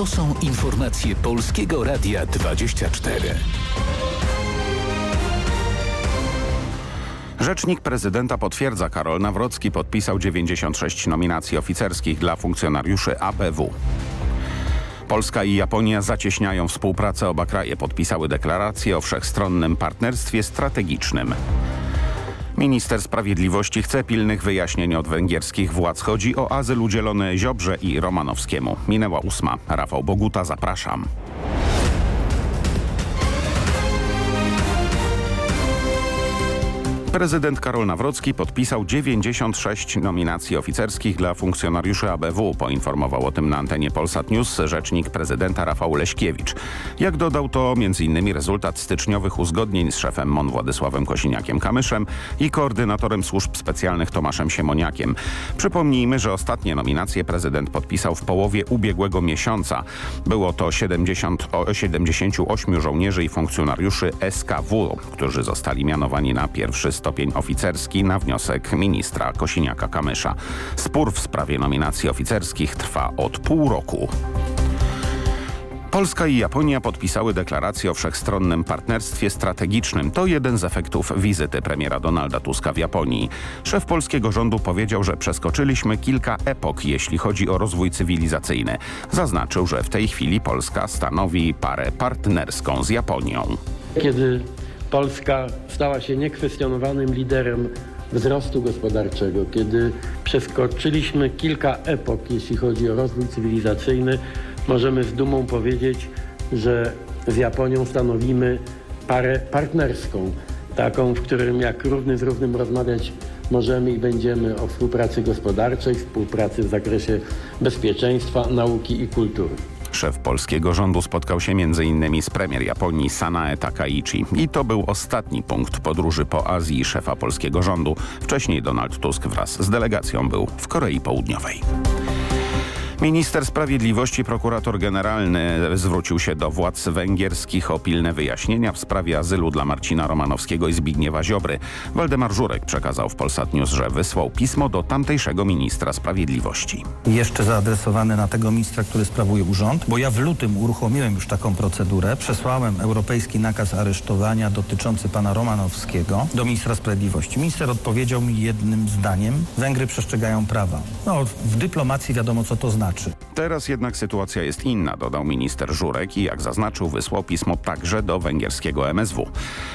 To są informacje Polskiego Radia 24. Rzecznik prezydenta potwierdza, Karol Nawrocki podpisał 96 nominacji oficerskich dla funkcjonariuszy ABW. Polska i Japonia zacieśniają współpracę. Oba kraje podpisały deklarację o wszechstronnym partnerstwie strategicznym. Minister Sprawiedliwości chce pilnych wyjaśnień od węgierskich władz. Chodzi o azyl udzielony Ziobrze i Romanowskiemu. Minęła ósma. Rafał Boguta, zapraszam. Prezydent Karol Nawrocki podpisał 96 nominacji oficerskich dla funkcjonariuszy ABW. Poinformował o tym na antenie Polsat News rzecznik prezydenta Rafał Leśkiewicz. Jak dodał to m.in. rezultat styczniowych uzgodnień z szefem MON Władysławem Kosiniakiem-Kamyszem i koordynatorem służb specjalnych Tomaszem Siemoniakiem. Przypomnijmy, że ostatnie nominacje prezydent podpisał w połowie ubiegłego miesiąca. Było to 70, 78 żołnierzy i funkcjonariuszy SKW, którzy zostali mianowani na pierwszy stopień oficerski na wniosek ministra Kosiniaka-Kamysza. Spór w sprawie nominacji oficerskich trwa od pół roku. Polska i Japonia podpisały deklarację o wszechstronnym partnerstwie strategicznym. To jeden z efektów wizyty premiera Donalda Tuska w Japonii. Szef polskiego rządu powiedział, że przeskoczyliśmy kilka epok, jeśli chodzi o rozwój cywilizacyjny. Zaznaczył, że w tej chwili Polska stanowi parę partnerską z Japonią. Kiedy Polska stała się niekwestionowanym liderem wzrostu gospodarczego, kiedy przeskoczyliśmy kilka epok, jeśli chodzi o rozwój cywilizacyjny, możemy z dumą powiedzieć, że z Japonią stanowimy parę partnerską, taką, w którym jak równy z równym rozmawiać możemy i będziemy o współpracy gospodarczej, współpracy w zakresie bezpieczeństwa, nauki i kultury. Szef polskiego rządu spotkał się m.in. z premier Japonii Sanae Takaichi. I to był ostatni punkt podróży po Azji szefa polskiego rządu. Wcześniej Donald Tusk wraz z delegacją był w Korei Południowej. Minister Sprawiedliwości, prokurator generalny zwrócił się do władz węgierskich o pilne wyjaśnienia w sprawie azylu dla Marcina Romanowskiego i Zbigniewa Ziobry. Waldemar Żurek przekazał w Polsat News, że wysłał pismo do tamtejszego ministra sprawiedliwości. Jeszcze zaadresowane na tego ministra, który sprawuje urząd, bo ja w lutym uruchomiłem już taką procedurę. Przesłałem europejski nakaz aresztowania dotyczący pana Romanowskiego do ministra sprawiedliwości. Minister odpowiedział mi jednym zdaniem. Węgry przestrzegają prawa. No, w dyplomacji wiadomo, co to znaczy. Teraz jednak sytuacja jest inna, dodał minister Żurek i jak zaznaczył wysłał pismo także do węgierskiego MSW.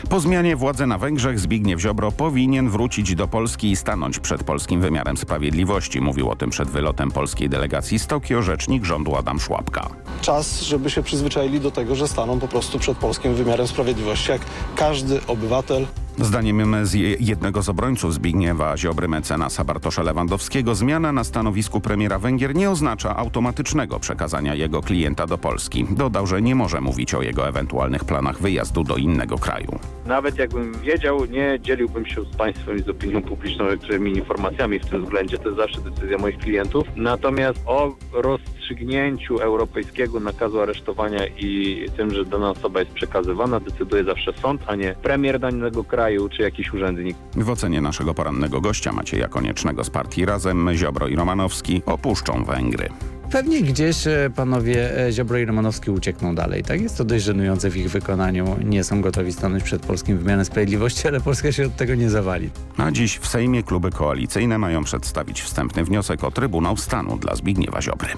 Po zmianie władzy na Węgrzech Zbigniew Ziobro powinien wrócić do Polski i stanąć przed polskim wymiarem sprawiedliwości. Mówił o tym przed wylotem polskiej delegacji z Tokio rzecznik rządu Adam Szłapka. Czas, żeby się przyzwyczaili do tego, że staną po prostu przed polskim wymiarem sprawiedliwości, jak każdy obywatel Zdaniem jednego z obrońców Zbigniewa Ziobry mecenasa Bartosza Lewandowskiego zmiana na stanowisku premiera Węgier nie oznacza automatycznego przekazania jego klienta do Polski. Dodał, że nie może mówić o jego ewentualnych planach wyjazdu do innego kraju. Nawet jakbym wiedział, nie dzieliłbym się z państwem i z opinią publiczną niektórymi informacjami w tym względzie. To jest zawsze decyzja moich klientów. Natomiast o rozstrzygnięciu europejskiego nakazu aresztowania i tym, że dana osoba jest przekazywana, decyduje zawsze sąd, a nie premier danego kraju czy jakiś urzędnik. W ocenie naszego porannego gościa Macieja Koniecznego z partii Razem Ziobro i Romanowski opuszczą Węgry. Pewnie gdzieś e, panowie e, Ziobro i Romanowski uciekną dalej. Tak jest to dość żenujące w ich wykonaniu. Nie są gotowi stanąć przed polskim wymiarem sprawiedliwości, ale Polska się od tego nie zawali. A dziś w Sejmie kluby koalicyjne mają przedstawić wstępny wniosek o Trybunał Stanu dla Zbigniewa Ziobry.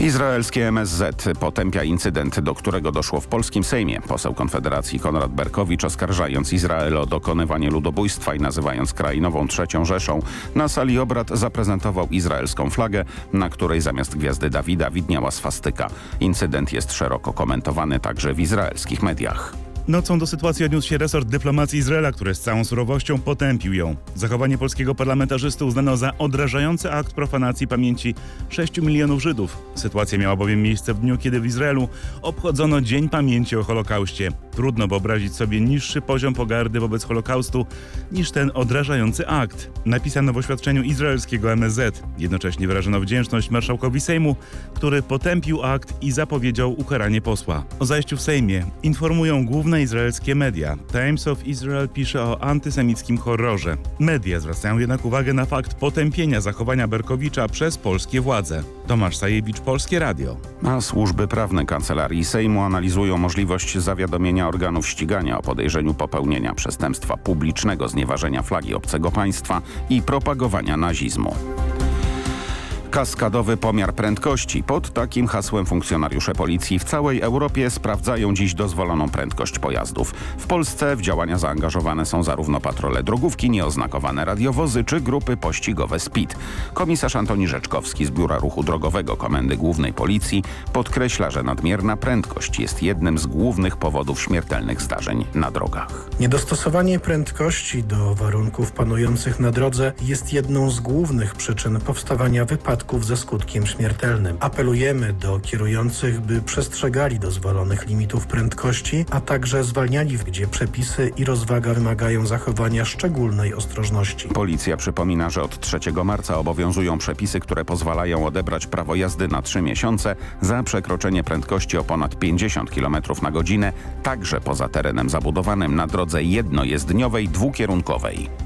Izraelskie MSZ potępia incydent, do którego doszło w polskim Sejmie. Poseł Konfederacji Konrad Berkowicz oskarżając Izrael o dokonywanie ludobójstwa i nazywając kraj nową trzecią Rzeszą, na sali obrad zaprezentował izraelską flagę, na której zamiast gwiazdy Dawida widniała swastyka. Incydent jest szeroko komentowany także w izraelskich mediach. Nocą do sytuacji odniósł się resort dyplomacji Izraela, który z całą surowością potępił ją. Zachowanie polskiego parlamentarzysty uznano za odrażający akt profanacji pamięci 6 milionów Żydów. Sytuacja miała bowiem miejsce w dniu, kiedy w Izraelu obchodzono Dzień Pamięci o Holokauście. Trudno wyobrazić sobie niższy poziom pogardy wobec Holokaustu niż ten odrażający akt. Napisano w oświadczeniu izraelskiego MSZ. Jednocześnie wyrażono wdzięczność marszałkowi Sejmu, który potępił akt i zapowiedział ukaranie posła. O zajściu w Sejmie informują główne izraelskie media. Times of Israel pisze o antysemickim horrorze. Media zwracają jednak uwagę na fakt potępienia zachowania Berkowicza przez polskie władze. Tomasz Sajewicz, Polskie Radio. A służby prawne Kancelarii Sejmu analizują możliwość zawiadomienia organów ścigania o podejrzeniu popełnienia przestępstwa publicznego znieważenia flagi obcego państwa i propagowania nazizmu. Kaskadowy pomiar prędkości. Pod takim hasłem funkcjonariusze policji w całej Europie sprawdzają dziś dozwoloną prędkość pojazdów. W Polsce w działania zaangażowane są zarówno patrole drogówki, nieoznakowane radiowozy czy grupy pościgowe SPID. Komisarz Antoni Rzeczkowski z Biura Ruchu Drogowego Komendy Głównej Policji podkreśla, że nadmierna prędkość jest jednym z głównych powodów śmiertelnych zdarzeń na drogach. Niedostosowanie prędkości do warunków panujących na drodze jest jedną z głównych przyczyn powstawania wypadków ze skutkiem śmiertelnym. Apelujemy do kierujących, by przestrzegali dozwolonych limitów prędkości, a także zwalniali, gdzie przepisy i rozwaga wymagają zachowania szczególnej ostrożności. Policja przypomina, że od 3 marca obowiązują przepisy, które pozwalają odebrać prawo jazdy na 3 miesiące za przekroczenie prędkości o ponad 50 km na godzinę, także poza terenem zabudowanym na drodze jednojezdniowej dwukierunkowej.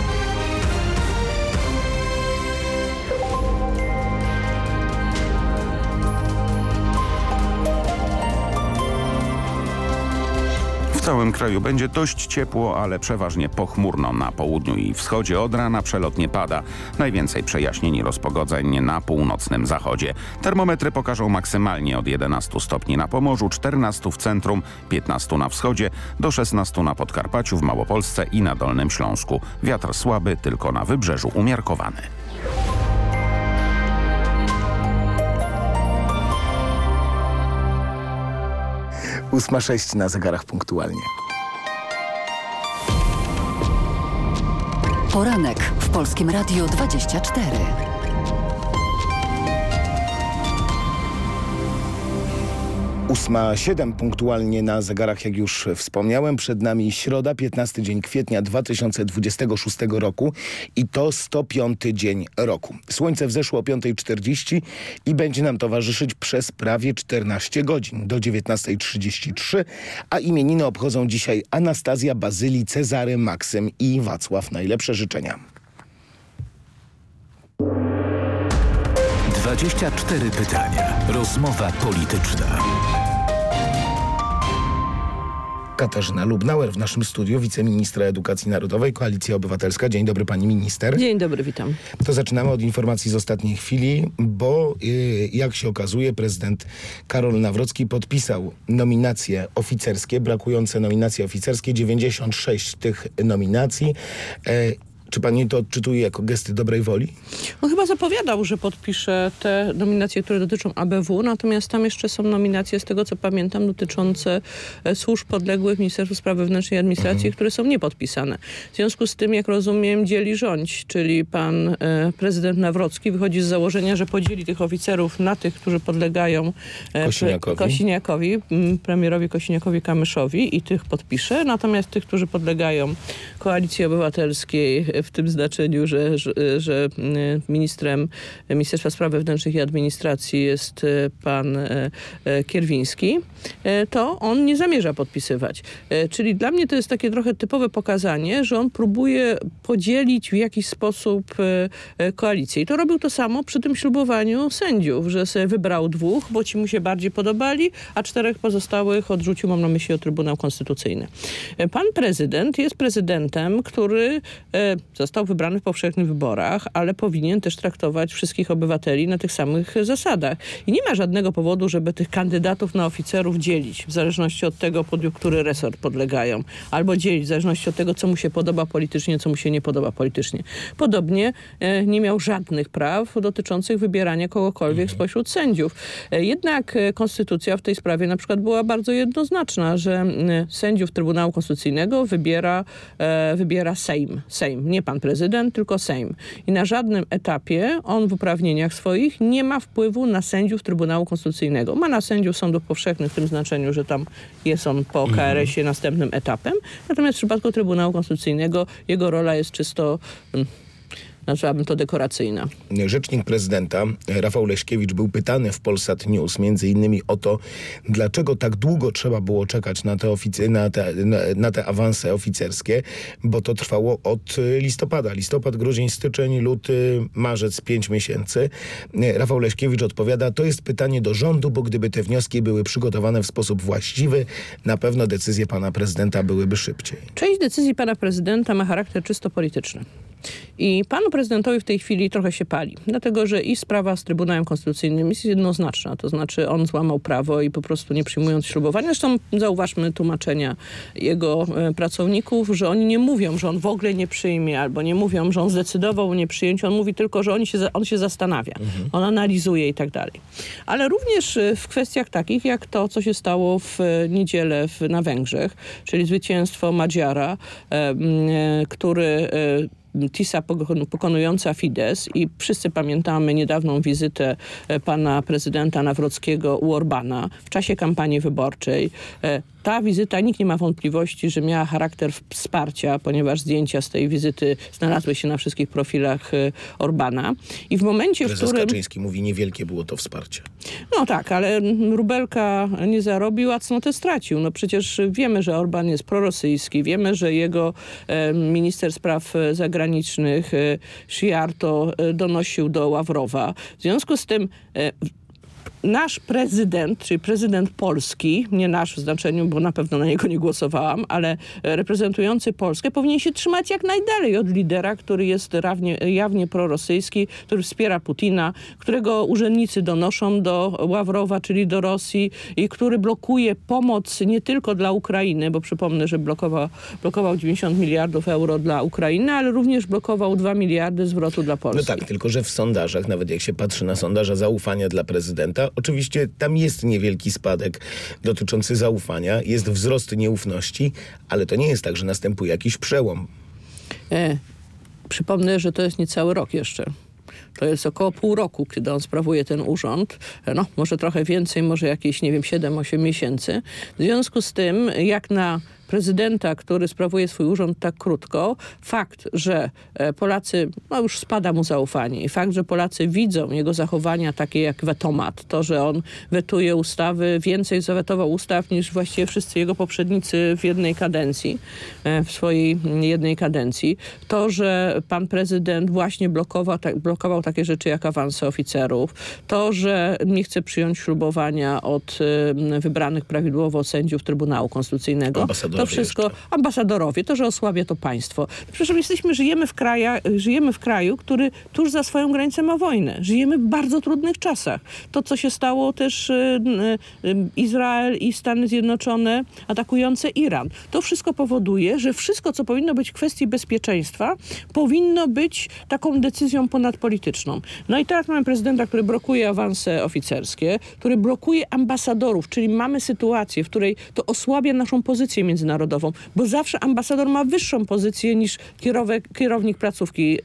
całym kraju będzie dość ciepło, ale przeważnie pochmurno. Na południu i wschodzie od rana przelotnie pada. Najwięcej przejaśnień i rozpogodzeń na północnym zachodzie. Termometry pokażą maksymalnie od 11 stopni na Pomorzu, 14 w centrum, 15 na wschodzie, do 16 na Podkarpaciu, w Małopolsce i na Dolnym Śląsku. Wiatr słaby, tylko na wybrzeżu umiarkowany. Ósma sześć na zegarach punktualnie. Poranek w Polskim Radiu 24. Ósma siedem punktualnie na zegarach, jak już wspomniałem. Przed nami środa, 15 dzień kwietnia 2026 roku i to 105 dzień roku. Słońce wzeszło o 5.40 i będzie nam towarzyszyć przez prawie 14 godzin do 19.33, a imieniny obchodzą dzisiaj Anastazja, Bazyli, Cezary, Maksym i Wacław. Najlepsze życzenia. 24 pytania. Rozmowa polityczna. Katarzyna Lubnauer w naszym studiu, wiceministra edukacji narodowej, Koalicja Obywatelska. Dzień dobry pani minister. Dzień dobry, witam. To zaczynamy od informacji z ostatniej chwili, bo yy, jak się okazuje prezydent Karol Nawrocki podpisał nominacje oficerskie, brakujące nominacje oficerskie, 96 tych nominacji. Czy pani to odczytuje jako gesty dobrej woli? On chyba zapowiadał, że podpisze te nominacje, które dotyczą ABW, natomiast tam jeszcze są nominacje, z tego co pamiętam, dotyczące e, służb podległych Ministerstwu Spraw Wewnętrznych i Administracji, mhm. które są niepodpisane. W związku z tym, jak rozumiem, dzieli rządź, czyli pan e, prezydent Nawrocki wychodzi z założenia, że podzieli tych oficerów na tych, którzy podlegają e, Kosiniakowi, Kosiniakowi premierowi Kosiniakowi-Kamyszowi i tych podpisze, natomiast tych, którzy podlegają Koalicji Obywatelskiej w tym znaczeniu, że, że, że ministrem Ministerstwa Spraw Wewnętrznych i Administracji jest e, pan e, Kierwiński, to on nie zamierza podpisywać. Czyli dla mnie to jest takie trochę typowe pokazanie, że on próbuje podzielić w jakiś sposób koalicję. I to robił to samo przy tym ślubowaniu sędziów, że sobie wybrał dwóch, bo ci mu się bardziej podobali, a czterech pozostałych odrzucił, mam na myśli o Trybunał Konstytucyjny. Pan prezydent jest prezydentem, który został wybrany w powszechnych wyborach, ale powinien też traktować wszystkich obywateli na tych samych zasadach. I nie ma żadnego powodu, żeby tych kandydatów na oficerów dzielić, w zależności od tego, pod który resort podlegają, albo dzielić w zależności od tego, co mu się podoba politycznie, co mu się nie podoba politycznie. Podobnie e, nie miał żadnych praw dotyczących wybierania kogokolwiek mhm. spośród sędziów. E, jednak e, konstytucja w tej sprawie na przykład była bardzo jednoznaczna, że sędziów Trybunału Konstytucyjnego wybiera, e, wybiera Sejm. Sejm, nie pan prezydent, tylko Sejm. I na żadnym etapie on w uprawnieniach swoich nie ma wpływu na sędziów Trybunału Konstytucyjnego. Ma na sędziów sądów powszechnych tym znaczeniu, że tam jest on po mhm. KRS-ie następnym etapem. Natomiast w przypadku Trybunału Konstytucyjnego jego rola jest czysto... Nazwałabym to dekoracyjna. Rzecznik prezydenta Rafał Leśkiewicz był pytany w Polsat News między innymi o to, dlaczego tak długo trzeba było czekać na te, na te, na, na te awanse oficerskie, bo to trwało od listopada. Listopad, grudzień, styczeń, luty, marzec, pięć miesięcy. Rafał Leśkiewicz odpowiada, to jest pytanie do rządu, bo gdyby te wnioski były przygotowane w sposób właściwy, na pewno decyzje pana prezydenta byłyby szybciej. Część decyzji pana prezydenta ma charakter czysto polityczny. I panu prezydentowi w tej chwili trochę się pali, dlatego że i sprawa z Trybunałem Konstytucyjnym jest jednoznaczna, to znaczy on złamał prawo i po prostu nie przyjmując ślubowania. Zresztą zauważmy tłumaczenia jego e, pracowników, że oni nie mówią, że on w ogóle nie przyjmie, albo nie mówią, że on zdecydował o nieprzyjęciu, on mówi tylko, że on się, on się zastanawia, on analizuje i tak dalej. Ale również e, w kwestiach takich, jak to, co się stało w e, niedzielę w, na Węgrzech, czyli zwycięstwo Madziara, e, e, który e, TISA pokon- pokonująca Fidesz i wszyscy pamiętamy niedawną wizytę e, pana prezydenta Nawrockiego u Orbana w czasie kampanii wyborczej. E, Ta wizyta, nikt nie ma wątpliwości, że miała charakter w- wsparcia, ponieważ zdjęcia z tej wizyty znalazły się na wszystkich profilach e, Orbana. I w momencie, w Prezes którym... Kaczyński mówi, niewielkie było to wsparcie. No tak, ale Rubelka nie zarobił, a cnotę stracił. No przecież wiemy, że Orban jest prorosyjski, wiemy, że jego minister spraw e, zagranicznych e, Sziarto e, donosił do Ławrowa. W związku z tym e, nasz prezydent, czyli prezydent Polski, nie nasz w znaczeniu, bo na pewno na niego nie głosowałam, ale reprezentujący Polskę, powinien się trzymać jak najdalej od lidera, który jest rawnie, jawnie prorosyjski, który wspiera Putina, którego urzędnicy donoszą do Ławrowa, czyli do Rosji i który blokuje pomoc nie tylko dla Ukrainy, bo przypomnę, że blokował, blokował 90 miliardów euro dla Ukrainy, ale również blokował 2 miliardy zwrotu dla No Polski. tak, tylko że w sondażach, nawet jak się patrzy na sondaże zaufania dla prezydenta, oczywiście tam jest niewielki spadek dotyczący zaufania, jest wzrost nieufności, ale to nie jest tak, że następuje jakiś przełom. E, przypomnę, że to jest niecały rok jeszcze. To jest około pół roku, kiedy on sprawuje ten urząd. E, No, może trochę więcej, może jakieś, nie wiem, 7-8 miesięcy. W związku z tym, jak na prezydenta, który sprawuje swój urząd tak krótko, fakt, że e, Polacy, no już spada mu zaufanie i fakt, że Polacy widzą jego zachowania takie jak wetomat, to, że on wetuje ustawy, więcej zawetował ustaw niż właściwie wszyscy jego poprzednicy w jednej kadencji, e, w swojej mm, jednej kadencji, to, że pan prezydent właśnie blokował, tak, blokował takie rzeczy jak awanse oficerów, to, że nie chce przyjąć ślubowania od e, wybranych prawidłowo sędziów Trybunału Konstytucyjnego, to wszystko, ambasadorowie, to, że osłabia to państwo. Przepraszam, jesteśmy, żyjemy w, kraja, żyjemy w kraju, który tuż za swoją granicą ma wojnę. Żyjemy w bardzo trudnych czasach. To, co się stało też y, y, Izrael i Stany Zjednoczone atakujące Iran. To wszystko powoduje, że wszystko, co powinno być w kwestii bezpieczeństwa, powinno być taką decyzją ponadpolityczną. No i teraz mamy prezydenta, który blokuje awanse oficerskie, który blokuje ambasadorów, czyli mamy sytuację, w której to osłabia naszą pozycję międzynarodową, bo zawsze ambasador ma wyższą pozycję niż kierowek, kierownik placówki,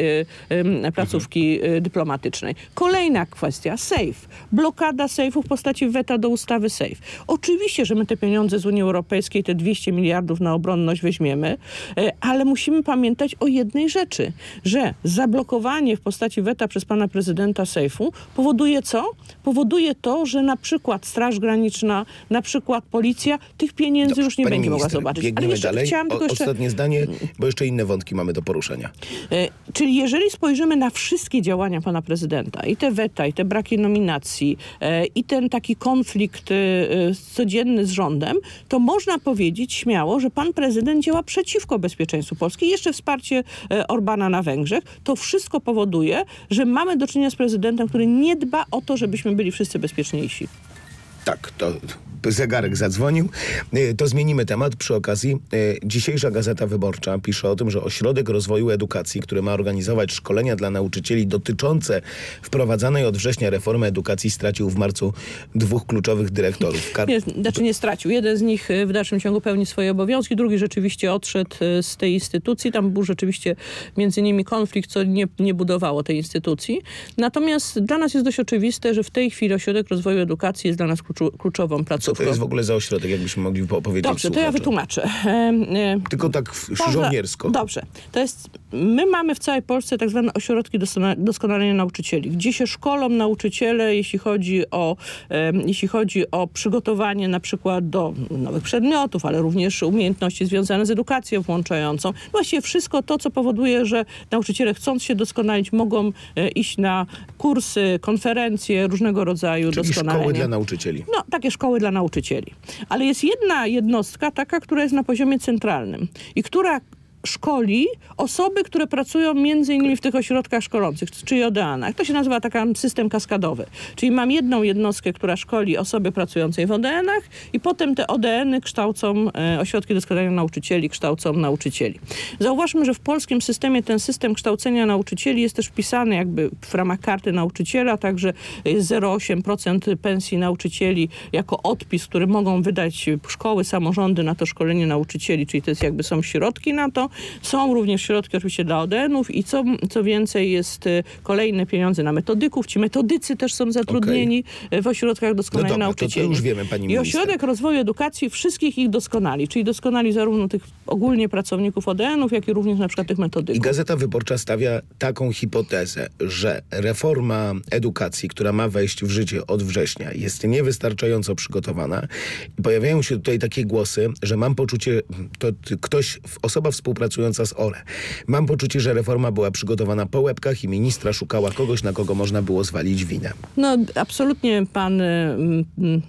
y, placówki y, dyplomatycznej. Kolejna kwestia, SAFE. Blokada SAFe'u w postaci weta do ustawy SAFE. Oczywiście, że my te pieniądze z Unii Europejskiej, te 200 miliardów na obronność weźmiemy, y, ale musimy pamiętać o jednej rzeczy, że zablokowanie w postaci weta przez pana prezydenta SAFe'u powoduje co? Powoduje to, że na przykład Straż Graniczna, na przykład policja tych pieniędzy już nie będzie mogła minister, zobaczyć. Biegniemy jeszcze dalej. chciałam tylko O, jeszcze... Ostatnie zdanie, bo jeszcze inne wątki mamy do poruszenia. E, Czyli jeżeli spojrzymy na wszystkie działania pana prezydenta, i te weta, i te braki nominacji, e, i ten taki konflikt e, codzienny z rządem, to można powiedzieć śmiało, że pan prezydent działa przeciwko bezpieczeństwu Polski. Jeszcze wsparcie Orbana na Węgrzech. To wszystko powoduje, że mamy do czynienia z prezydentem, który nie dba o to, żebyśmy byli wszyscy bezpieczniejsi. Tak, to zegarek zadzwonił. E, To zmienimy temat przy okazji. e, Dzisiejsza Gazeta Wyborcza pisze o tym, że Ośrodek Rozwoju Edukacji, który ma organizować szkolenia dla nauczycieli dotyczące wprowadzanej od września reformy edukacji, stracił w marcu dwóch kluczowych dyrektorów. Kar- Nie, znaczy nie stracił. Jeden z nich y, w dalszym ciągu pełni swoje obowiązki, drugi rzeczywiście odszedł z tej instytucji. Tam był rzeczywiście między nimi konflikt, co nie, nie budowało tej instytucji. Natomiast dla nas jest dość oczywiste, że w tej chwili Ośrodek Rozwoju Edukacji jest dla nas kluczową placówką. To jest w ogóle za ośrodek, jakbyśmy mogli opowiedzieć Dobrze, to ja wytłumaczę. E, e, Tylko tak Poza- żołniersko. Dobrze. To jest, my mamy w całej Polsce tak zwane ośrodki doskonale- doskonalenia nauczycieli, gdzie się szkolą nauczyciele, jeśli chodzi o, em, jeśli chodzi o przygotowanie na przykład do nowych przedmiotów, ale również umiejętności związane z edukacją włączającą. Właściwie wszystko to, co powoduje, że nauczyciele chcąc się doskonalić, mogą e, iść na kursy, konferencje, różnego rodzaju Czyli doskonalenia. szkoły dla nauczycieli. No, takie szkoły dla nauczycieli. Ale jest jedna jednostka, taka, która jest na poziomie centralnym i która szkoli osoby, które pracują między innymi w tych ośrodkach szkolących, czyli ODEANach. To się nazywa taki system kaskadowy. Czyli mam jedną jednostkę, która szkoli osoby pracujące w ODN-ach i potem te ODN-y kształcą, e, ośrodki doskonalenia nauczycieli kształcą nauczycieli. Zauważmy, że w polskim systemie ten system kształcenia nauczycieli jest też wpisany jakby w ramach karty nauczyciela, także jest 0,8% pensji nauczycieli jako odpis, który mogą wydać szkoły, samorządy na to szkolenie nauczycieli, czyli to jest jakby są środki na to. Są również środki oczywiście dla ODN-ów i co, co więcej jest e, kolejne pieniądze na metodyków. Ci metodycy też są zatrudnieni e, w ośrodkach doskonalenia No dobra, to- to nauczycieli. już wiemy, pani I minister. Ośrodek Rozwoju Edukacji wszystkich ich doskonali, czyli doskonali zarówno tych ogólnie pracowników ODN-ów, jak i również na przykład tych I metodyków. Gazeta Wyborcza stawia taką hipotezę, że reforma edukacji, która ma wejść w życie od września, jest niewystarczająco przygotowana. I pojawiają się tutaj takie głosy, że mam poczucie, to ktoś, osoba współpracująca z ORE, mam poczucie, że reforma była przygotowana po łebkach i ministra szukała kogoś, na kogo można było zwalić winę. No, absolutnie pan y,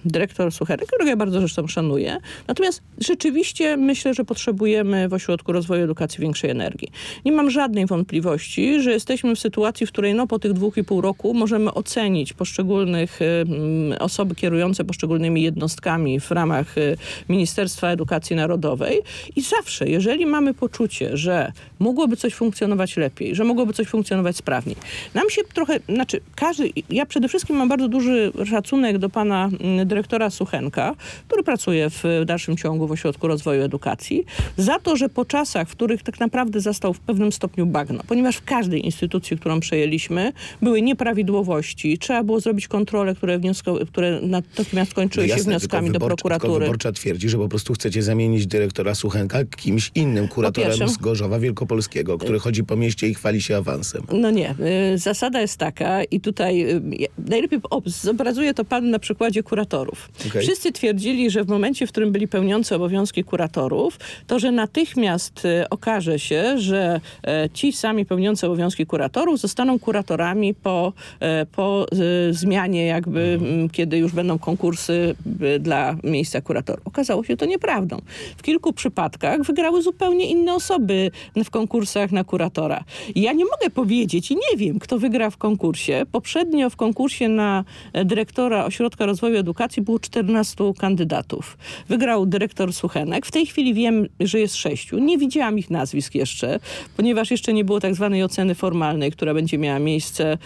dyrektor Sucherek, którego ja bardzo zresztą szanuję. Natomiast rzeczywiście myślę, że potrzebujemy w Ośrodku Rozwoju Edukacji większej energii. Nie mam żadnej wątpliwości, że jesteśmy w sytuacji, w której no, po tych dwóch i pół roku możemy ocenić poszczególnych y, osoby kierujące poszczególnymi jednostkami w ramach y, Ministerstwa Edukacji Narodowej i zawsze, jeżeli mamy poczucie, że mogłoby coś funkcjonować lepiej, że mogłoby coś funkcjonować sprawniej, nam się trochę, znaczy każdy, ja przede wszystkim mam bardzo duży szacunek do pana mm, dyrektora Suchenka, który pracuje w dalszym ciągu w Ośrodku Rozwoju Edukacji, za to, że po czasach, w których tak naprawdę zastał w pewnym stopniu bagno, ponieważ w każdej instytucji, którą przejęliśmy, były nieprawidłowości, trzeba było zrobić kontrole, które, wniosko, które natychmiast kończyły się No jasne, wnioskami tylko do wyborcza- Tylko prokuratury. wyborcza twierdzi, że po prostu chcecie zamienić dyrektora Suchenka kimś innym, kuratorem pierwsze- z Gorzowa Wielkopolskiego, który chodzi po mieście i chwali się awansem. No nie. y, Zasada jest taka i tutaj y, najlepiej o, zobrazuje to pan na przykładzie kuratorów. Okej. Wszyscy twierdzili, że w momencie, w którym byli pełniący obowiązki kuratorów, to że natychmiast y, okaże się, że e, ci sami pełniący obowiązki kuratorów zostaną kuratorami po, e, po zmianie jakby, m, kiedy już będą konkursy dla miejsca kuratorów. Okazało się to nieprawdą. W kilku przypadkach wygrały zupełnie inne osoby w konkursach na kuratora. Ja nie mogę powiedzieć i nie wiem, kto wygra w konkursie. Poprzednio w konkursie na e, dyrektora Ośrodka Rozwoju Edukacji było 14 kandydatów. Wygrał dyrektor Suchenek. W tej chwili wiem, że jest sześciu. Nie widziałam ich nazwisk jeszcze, ponieważ jeszcze nie było tak zwanej oceny formalnej, która będzie miała miejsce e,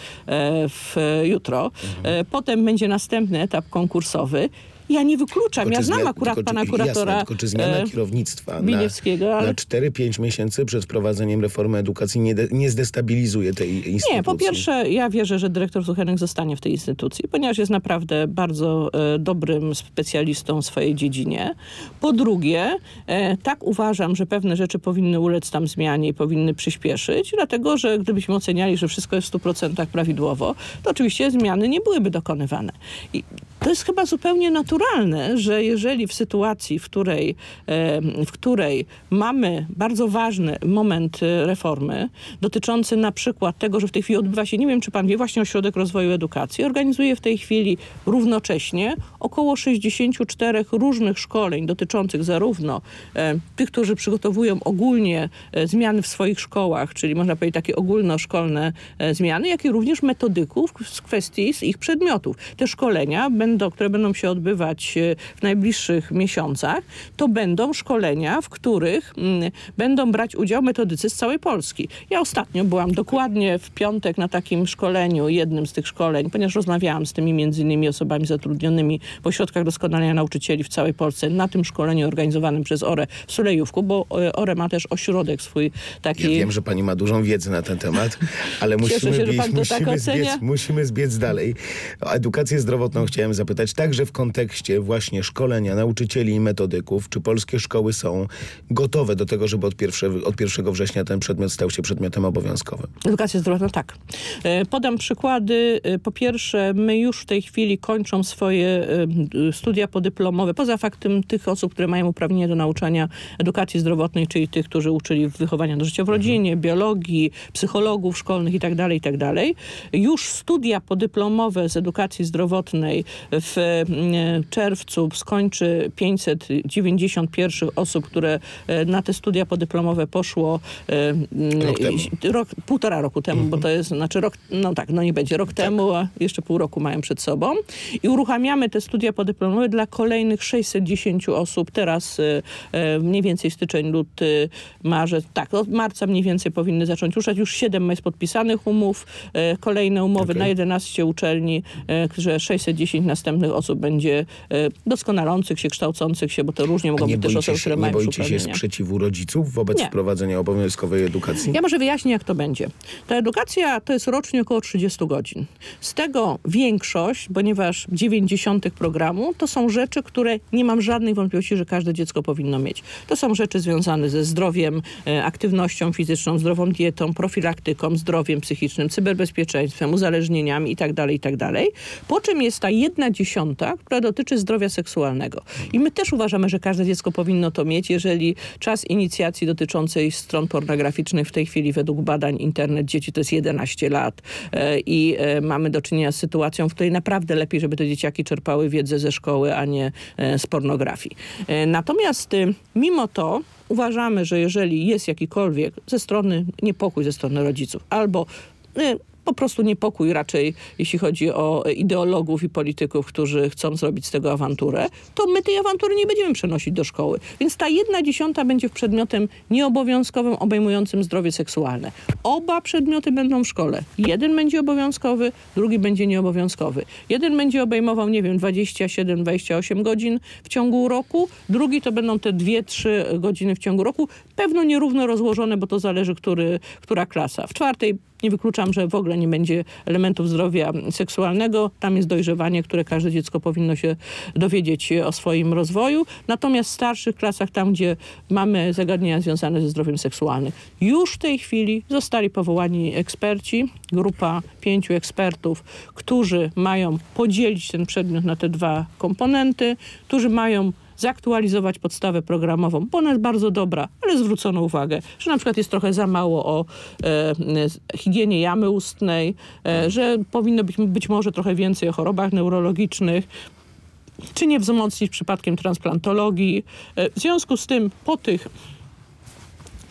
w, jutro. E, Potem będzie następny etap konkursowy. Ja nie wykluczam. Tylko Ja znam akurat tylko pana kuratora Jasne, tylko czy zmiana e, kierownictwa na, Biniewskiego, ale... na 4-5 miesięcy przed wprowadzeniem reformy edukacji nie, de, nie zdestabilizuje tej instytucji? Nie, po pierwsze ja wierzę, że dyrektor Suchenek zostanie w tej instytucji, ponieważ jest naprawdę bardzo e, dobrym specjalistą w swojej dziedzinie. Po drugie, e, tak uważam, że pewne rzeczy powinny ulec tam zmianie i powinny przyspieszyć, dlatego, że gdybyśmy oceniali, że wszystko jest w 100% prawidłowo, to oczywiście zmiany nie byłyby dokonywane. I to jest chyba zupełnie naturalne, że jeżeli w sytuacji, w której, w której mamy bardzo ważny moment e, reformy, dotyczący na przykład tego, że w tej chwili odbywa się, nie wiem czy pan wie, właśnie Ośrodek Rozwoju Edukacji, organizuje w tej chwili równocześnie około 64 różnych szkoleń dotyczących zarówno e, tych, którzy przygotowują ogólnie e, zmiany w swoich szkołach, czyli można powiedzieć takie ogólnoszkolne e, zmiany, jak i również metodyków z kwestii z ich przedmiotów. Te szkolenia, będą, które będą się odbywać e, w najbliższych miesiącach, to będą szkolenia, w których mm, będą brać udział metodycy z całej Polski. Ja ostatnio byłam dokładnie w piątek na takim szkoleniu, jednym z tych szkoleń, ponieważ rozmawiałam z tymi między innymi osobami zatrudnionymi w ośrodkach doskonalenia nauczycieli w całej Polsce na tym szkoleniu organizowanym przez ORE w Sulejówku, bo e, ORE ma też ośrodek swój taki... Ja wiem, że pani ma dużą wiedzę na ten temat, ale musimy, się, biec, tak musimy, ocenia. zbiec, musimy zbiec dalej. O edukację zdrowotną chciałem zapytać, także w kontekście właśnie szkolenia nauczycieli i metodyków, czy polskie szkoły są gotowe do tego, żeby od, pierwsze, od 1 września ten przedmiot stał się przedmiotem obowiązkowym? Edukacja zdrowotna tak. E, podam przykłady. E, po pierwsze, my już w tej chwili kończą swoje e, studia podyplomowe, poza faktem tych osób, które mają uprawnienie do nauczania edukacji zdrowotnej, czyli tych, którzy uczyli wychowania do życia w rodzinie, biologii, psychologów szkolnych itd., tak itd. Tak już studia podyplomowe z edukacji zdrowotnej w czerwcu skończy 591 osób, które na te studia podyplomowe poszło rok temu. Rok, półtora roku temu, bo to jest, znaczy rok, no tak, no nie będzie rok temu, a jeszcze pół roku mają przed sobą. I uruchamiamy te studia podyplomowe dla kolejnych 610 osób. Teraz e, mniej więcej styczeń, luty, marzec, tak, od marca mniej więcej powinny zacząć ruszać. Już 7 jest podpisanych umów, e, kolejne umowy okay. na 11 uczelni, e, że 610 następnych osób będzie doskonalących się, kształcących się, bo to różnie mogą być też osoby, które mają Nie boicie się sprzeciwu rodziców wobec nie. wprowadzenia obowiązkowej edukacji? Ja może wyjaśnię, jak to będzie. Ta edukacja to jest rocznie około 30 godzin. Z tego większość, ponieważ 90 programu, to są rzeczy, które nie mam żadnej wątpliwości, że każde dziecko powinno mieć. To są rzeczy związane ze zdrowiem, e, aktywnością fizyczną, zdrową dietą, profilaktyką, zdrowiem psychicznym, cyberbezpieczeństwem, uzależnieniami itd., tak itd. Tak po czym jest ta jedna dziesiąta, która dotyczy zdrowia seksualnego. I my też uważamy, że każde dziecko powinno to mieć, jeżeli czas inicjacji dotyczącej stron pornograficznych w tej chwili według badań internet dzieci to jest 11 lat e, i e, mamy do czynienia z sytuacją, w której naprawdę lepiej, żeby te dzieciaki czerpały wiedzę ze szkoły, a nie e, z pornografii. Natomiast mimo to uważamy, że jeżeli jest jakikolwiek ze strony niepokój ze strony rodziców albo po prostu niepokój raczej, jeśli chodzi o ideologów i polityków, którzy chcą zrobić z tego awanturę, to my tej awantury nie będziemy przenosić do szkoły. Więc ta jedna dziesiąta będzie w przedmiotem nieobowiązkowym, obejmującym zdrowie seksualne. Oba przedmioty będą w szkole. Jeden będzie obowiązkowy, drugi będzie nieobowiązkowy. Jeden będzie obejmował, nie wiem, 27-28 godzin w ciągu roku, drugi to będą te 2-3 godziny w ciągu roku. Pewno nierówno rozłożone, bo to zależy, który, która klasa. W czwartej nie wykluczam, że w ogóle nie będzie elementów zdrowia seksualnego. Tam jest dojrzewanie, które każde dziecko powinno się dowiedzieć o swoim rozwoju. Natomiast w starszych klasach, tam gdzie mamy zagadnienia związane ze zdrowiem seksualnym, już w tej chwili zostali powołani eksperci, grupa pięciu ekspertów, którzy mają podzielić ten przedmiot na te dwa komponenty, którzy mają zaktualizować podstawę programową, bo ona jest bardzo dobra, ale zwrócono uwagę, że na przykład jest trochę za mało o e, higienie jamy ustnej, e, że powinno być, być może trochę więcej o chorobach neurologicznych, czy nie wzmocnić przypadkiem transplantologii. E, w związku z tym po tych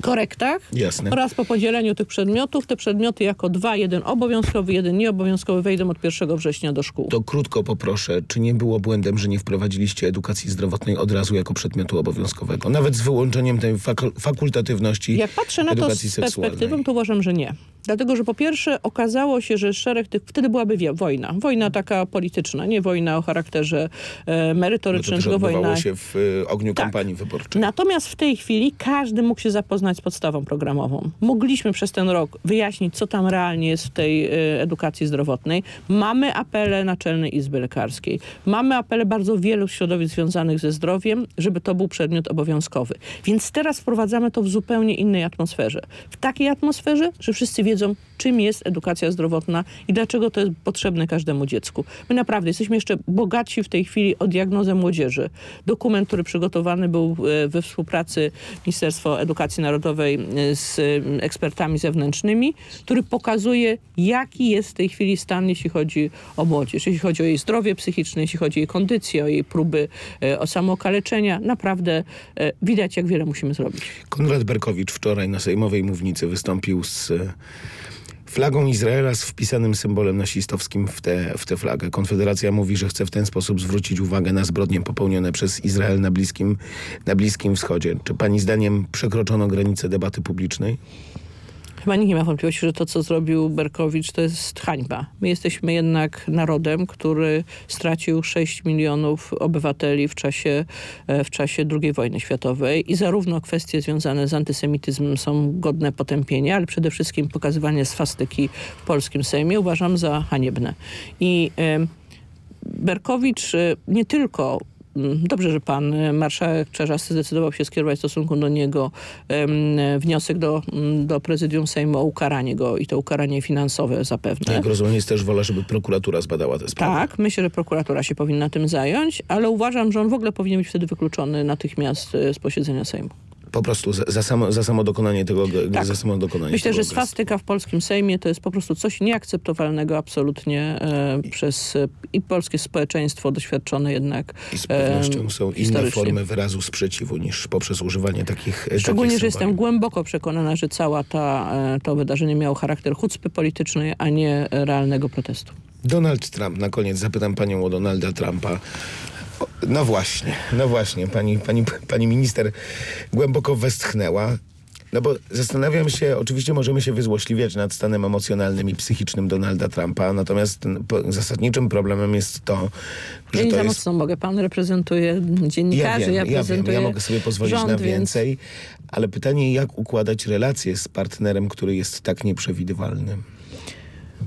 korektach Jasne. oraz po podzieleniu tych przedmiotów. Te przedmioty jako dwa, jeden obowiązkowy, jeden nieobowiązkowy wejdą od 1 września do szkół. To krótko poproszę, czy nie było błędem, że nie wprowadziliście edukacji zdrowotnej od razu jako przedmiotu obowiązkowego? Nawet z wyłączeniem tej fakultatywności Jak patrzę na to z perspektywą, to uważam, że nie. Dlatego, że po pierwsze okazało się, że szereg tych, wtedy byłaby wojna. Wojna taka polityczna, nie wojna o charakterze e, merytorycznym, no tylko wojna... się w e, ogniu tak. kampanii wyborczej. Natomiast w tej chwili każdy mógł się zapoznać z podstawą programową. Mogliśmy przez ten rok wyjaśnić, co tam realnie jest w tej e, edukacji zdrowotnej. Mamy apele Naczelnej Izby Lekarskiej. Mamy apele bardzo wielu środowisk związanych ze zdrowiem, żeby to był przedmiot obowiązkowy. Więc teraz wprowadzamy to w zupełnie innej atmosferze. W takiej atmosferze, że wszyscy wiedzą, czym jest edukacja zdrowotna i dlaczego to jest potrzebne każdemu dziecku. My naprawdę jesteśmy jeszcze bogatsi w tej chwili o diagnozę młodzieży. Dokument, który przygotowany był e, we współpracy Ministerstwo Edukacji Narodowej e, z e, ekspertami zewnętrznymi, który pokazuje, jaki jest w tej chwili stan, jeśli chodzi o młodzież, jeśli chodzi o jej zdrowie psychiczne, jeśli chodzi o jej kondycję, o jej próby, o samookaleczenia. Naprawdę widać, jak wiele musimy zrobić. Konrad Berkowicz wczoraj na sejmowej mównicy wystąpił z flagą Izraela z wpisanym symbolem nasistowskim w tę w flagę. Konfederacja mówi, że chce w ten sposób zwrócić uwagę na zbrodnie popełnione przez Izrael na Bliskim, na Bliskim Wschodzie. Czy pani zdaniem przekroczono granicę debaty publicznej? Chyba nikt nie ma wątpliwości, że to, co zrobił Berkowicz, to jest hańba. My jesteśmy jednak narodem, który stracił 6 milionów obywateli w czasie, e, w czasie II wojny światowej i zarówno kwestie związane z antysemityzmem są godne potępienia, ale przede wszystkim pokazywanie swastyki w polskim Sejmie uważam za haniebne. I Berkowicz y, nie tylko Dobrze, że pan y, marszałek Czarzasty zdecydował się skierować w stosunku do niego wniosek do, mm, do prezydium Sejmu o ukaranie go i to ukaranie finansowe zapewne. Jak rozumiem, jest też wola, żeby prokuratura zbadała tę sprawę. Tak, myślę, że prokuratura się powinna tym zająć, ale uważam, że on w ogóle powinien być wtedy wykluczony natychmiast y, z posiedzenia Sejmu. Po prostu za, za, samo, za samo dokonanie tego, Tak. za samo dokonanie Myślę, że swastyka w polskim Sejmie to jest po prostu coś nieakceptowalnego absolutnie e, przez e, i polskie społeczeństwo doświadczone jednak I z pewnością e, są inne formy wyrazu sprzeciwu niż poprzez używanie takich Szczególnie, takich że jestem głęboko przekonana, że cała ta, e, to wydarzenie miało charakter chucpy politycznej, a nie e, realnego protestu. Donald Trump, na koniec zapytam panią o Donalda Trumpa. No właśnie, no właśnie, pani, pani, pani minister głęboko westchnęła. No bo zastanawiam się, oczywiście możemy się wyzłośliwiać nad stanem emocjonalnym i psychicznym Donalda Trumpa, natomiast zasadniczym problemem jest to, Ja że nie to za jest... mocno mogę. Pan reprezentuje Ja dziennikarzy, wiem, ja, ja, wiem, prezentuję ja mogę sobie pozwolić rząd, na więc więcej, ale pytanie, jak układać relacje z partnerem, który jest tak nieprzewidywalny?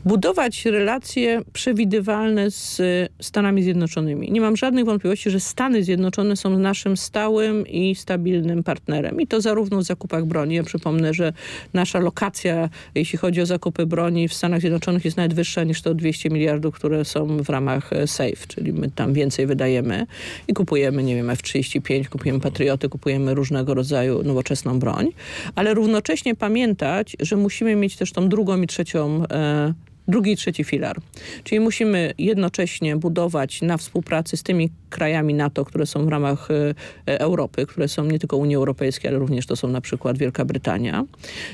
Budować relacje przewidywalne z y, Stanami Zjednoczonymi. Nie mam żadnych wątpliwości, że Stany Zjednoczone są naszym stałym i stabilnym partnerem. I to zarówno w zakupach broni. Ja przypomnę, że nasza lokacja, jeśli chodzi o zakupy broni w Stanach Zjednoczonych jest nawet wyższa niż to 200 miliardów, które są w ramach e, SAFE, czyli my tam więcej wydajemy i kupujemy, nie wiem, F-35, kupujemy Patrioty, kupujemy różnego rodzaju nowoczesną broń, ale równocześnie pamiętać, że musimy mieć też tą drugą i trzecią e, drugi i trzeci filar. Czyli musimy jednocześnie budować na współpracy z tymi krajami NATO, które są w ramach e, Europy, które są nie tylko Unii Europejskiej, ale również to są na przykład Wielka Brytania.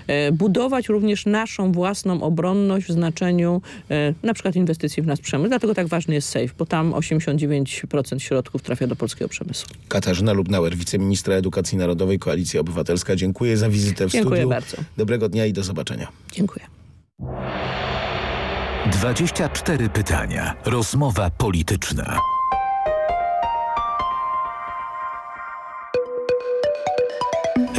E, budować również naszą własną obronność w znaczeniu e, na przykład inwestycji w nasz przemysł. Dlatego tak ważny jest SAFE, bo tam 89% środków trafia do polskiego przemysłu. Katarzyna Lubnauer, wiceministra edukacji narodowej, Koalicja Obywatelska. Dziękuję za wizytę w Dziękuję studiu. bardzo. Dobrego dnia i do zobaczenia. Dziękuję. 24 pytania. Rozmowa polityczna.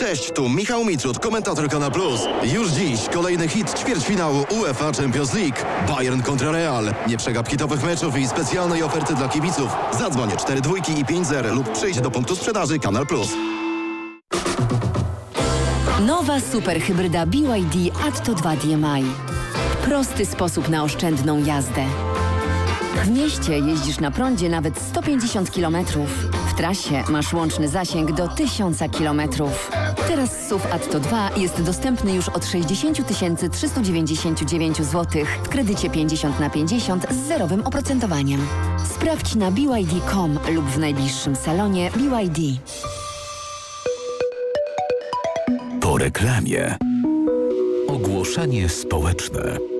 Cześć, tu Michał Mitrud, komentator Kanal Plus. Już dziś kolejny hit ćwierćfinału UEFA Champions League. Bayern kontra Real. Nie przegap hitowych meczów i specjalnej oferty dla kibiców. Zadzwoń 4 dwójki i 5 zer lub przyjdź do punktu sprzedaży Kanal Plus. Nowa superhybryda BYD Atto 2 DMI. Prosty sposób na oszczędną jazdę. W mieście jeździsz na prądzie nawet 150 km. W trasie masz łączny zasięg do 1000 km. Teraz SUV Atto 2 jest dostępny już od 60 399 zł w kredycie 50 na 50 z zerowym oprocentowaniem. Sprawdź na BYD.com lub w najbliższym salonie BYD. Po reklamie. Ogłoszenie społeczne.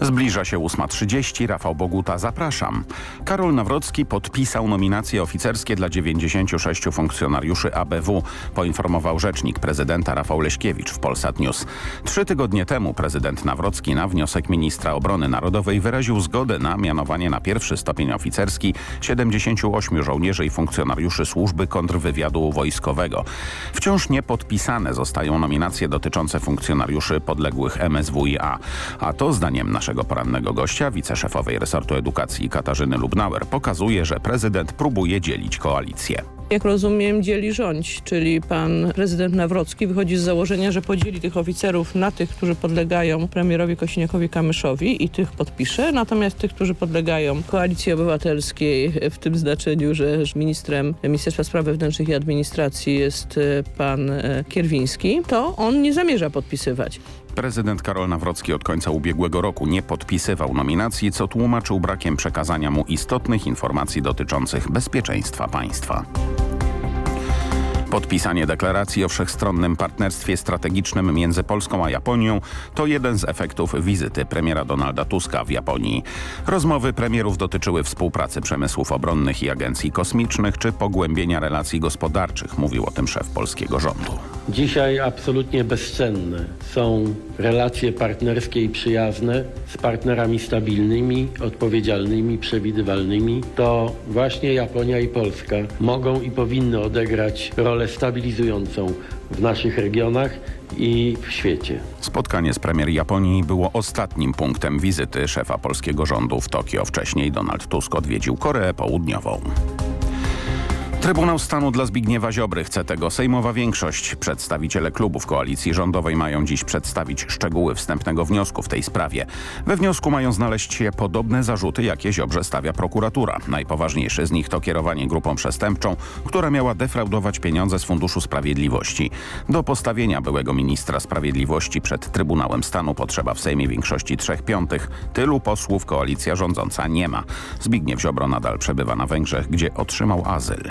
Zbliża się 8.30. Rafał Boguta, zapraszam. Karol Nawrocki podpisał nominacje oficerskie dla 96 funkcjonariuszy ABW, poinformował rzecznik prezydenta Rafał Leśkiewicz w Polsat News. Trzy tygodnie temu prezydent Nawrocki na wniosek ministra obrony narodowej wyraził zgodę na mianowanie na pierwszy stopień oficerski 78 żołnierzy i funkcjonariuszy służby kontrwywiadu wojskowego. Wciąż nie podpisane zostają nominacje dotyczące funkcjonariuszy podległych MSWiA, a to zdaniem naszego porannego gościa, wiceszefowej resortu edukacji Katarzyny Lubnauer, pokazuje, że prezydent próbuje dzielić koalicję. Jak rozumiem, dzieli rządź, czyli pan prezydent Nawrocki wychodzi z założenia, że podzieli tych oficerów na tych, którzy podlegają premierowi Kosiniakowi-Kamyszowi i tych podpisze, natomiast tych, którzy podlegają Koalicji Obywatelskiej w tym znaczeniu, że ministrem Ministerstwa Spraw Wewnętrznych i Administracji jest e, pan e, Kierwiński, to on nie zamierza podpisywać. Prezydent Karol Nawrocki od końca ubiegłego roku nie podpisywał nominacji, co tłumaczył brakiem przekazania mu istotnych informacji dotyczących bezpieczeństwa państwa. Podpisanie deklaracji o wszechstronnym partnerstwie strategicznym między Polską a Japonią to jeden z efektów wizyty premiera Donalda Tuska w Japonii. Rozmowy premierów dotyczyły współpracy przemysłów obronnych i agencji kosmicznych czy pogłębienia relacji gospodarczych, mówił o tym szef polskiego rządu. Dzisiaj absolutnie bezcenne są relacje partnerskie i przyjazne z partnerami stabilnymi, odpowiedzialnymi, przewidywalnymi. To właśnie Japonia i Polska mogą i powinny odegrać rolę stabilizującą w naszych regionach i w świecie. Spotkanie z premier Japonii było ostatnim punktem wizyty szefa polskiego rządu w Tokio. Wcześniej Donald Tusk odwiedził Koreę Południową. Trybunał Stanu dla Zbigniewa Ziobry chce tego. Sejmowa większość. Przedstawiciele klubów koalicji rządowej mają dziś przedstawić szczegóły wstępnego wniosku w tej sprawie. We wniosku mają znaleźć się podobne zarzuty, jakie Ziobrze stawia prokuratura. Najpoważniejszy z nich to kierowanie grupą przestępczą, która miała defraudować pieniądze z Funduszu Sprawiedliwości. Do postawienia byłego ministra sprawiedliwości przed Trybunałem Stanu potrzeba w Sejmie większości trzech piątych. Tylu posłów koalicja rządząca nie ma. Zbigniew Ziobro nadal przebywa na Węgrzech, gdzie otrzymał azyl.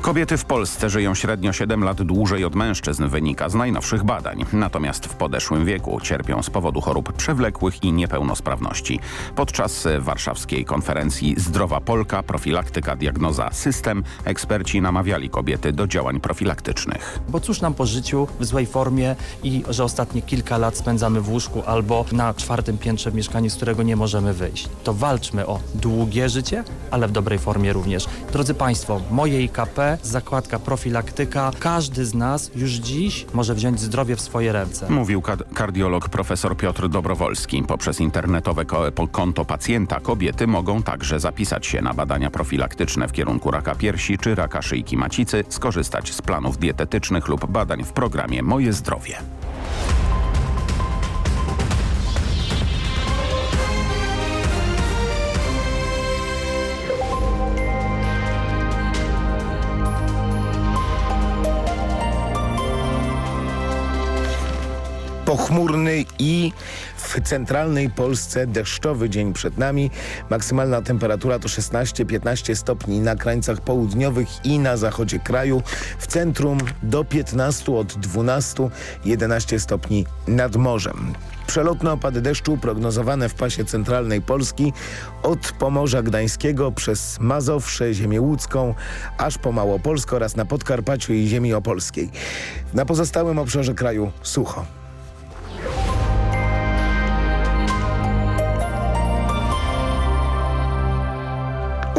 Kobiety w Polsce żyją średnio 7 lat dłużej od mężczyzn, wynika z najnowszych badań. Natomiast w podeszłym wieku cierpią z powodu chorób przewlekłych i niepełnosprawności. Podczas warszawskiej konferencji Zdrowa Polka, profilaktyka, diagnoza, system eksperci namawiali kobiety do działań profilaktycznych. Bo cóż nam po życiu w złej formie i że ostatnie kilka lat spędzamy w łóżku albo na czwartym piętrze w mieszkaniu, z którego nie możemy wyjść. To walczmy o długie życie, ale w dobrej formie również. Drodzy Państwo, moje IKP zakładka profilaktyka. Każdy z nas już dziś może wziąć zdrowie w swoje ręce. Mówił kardiolog profesor Piotr Dobrowolski. Poprzez internetowe konto pacjenta kobiety mogą także zapisać się na badania profilaktyczne w kierunku raka piersi czy raka szyjki macicy, skorzystać z planów dietetycznych lub badań w programie Moje Zdrowie. Pochmurny i w centralnej Polsce deszczowy dzień przed nami. Maksymalna temperatura to 16-15 stopni na krańcach południowych i na zachodzie kraju. W centrum do 15 od 12-11 stopni nad morzem. Przelotne opady deszczu prognozowane w pasie centralnej Polski od Pomorza Gdańskiego przez Mazowsze, ziemię łódzką, aż po Małopolskę oraz na Podkarpaciu i ziemi opolskiej. Na pozostałym obszarze kraju sucho.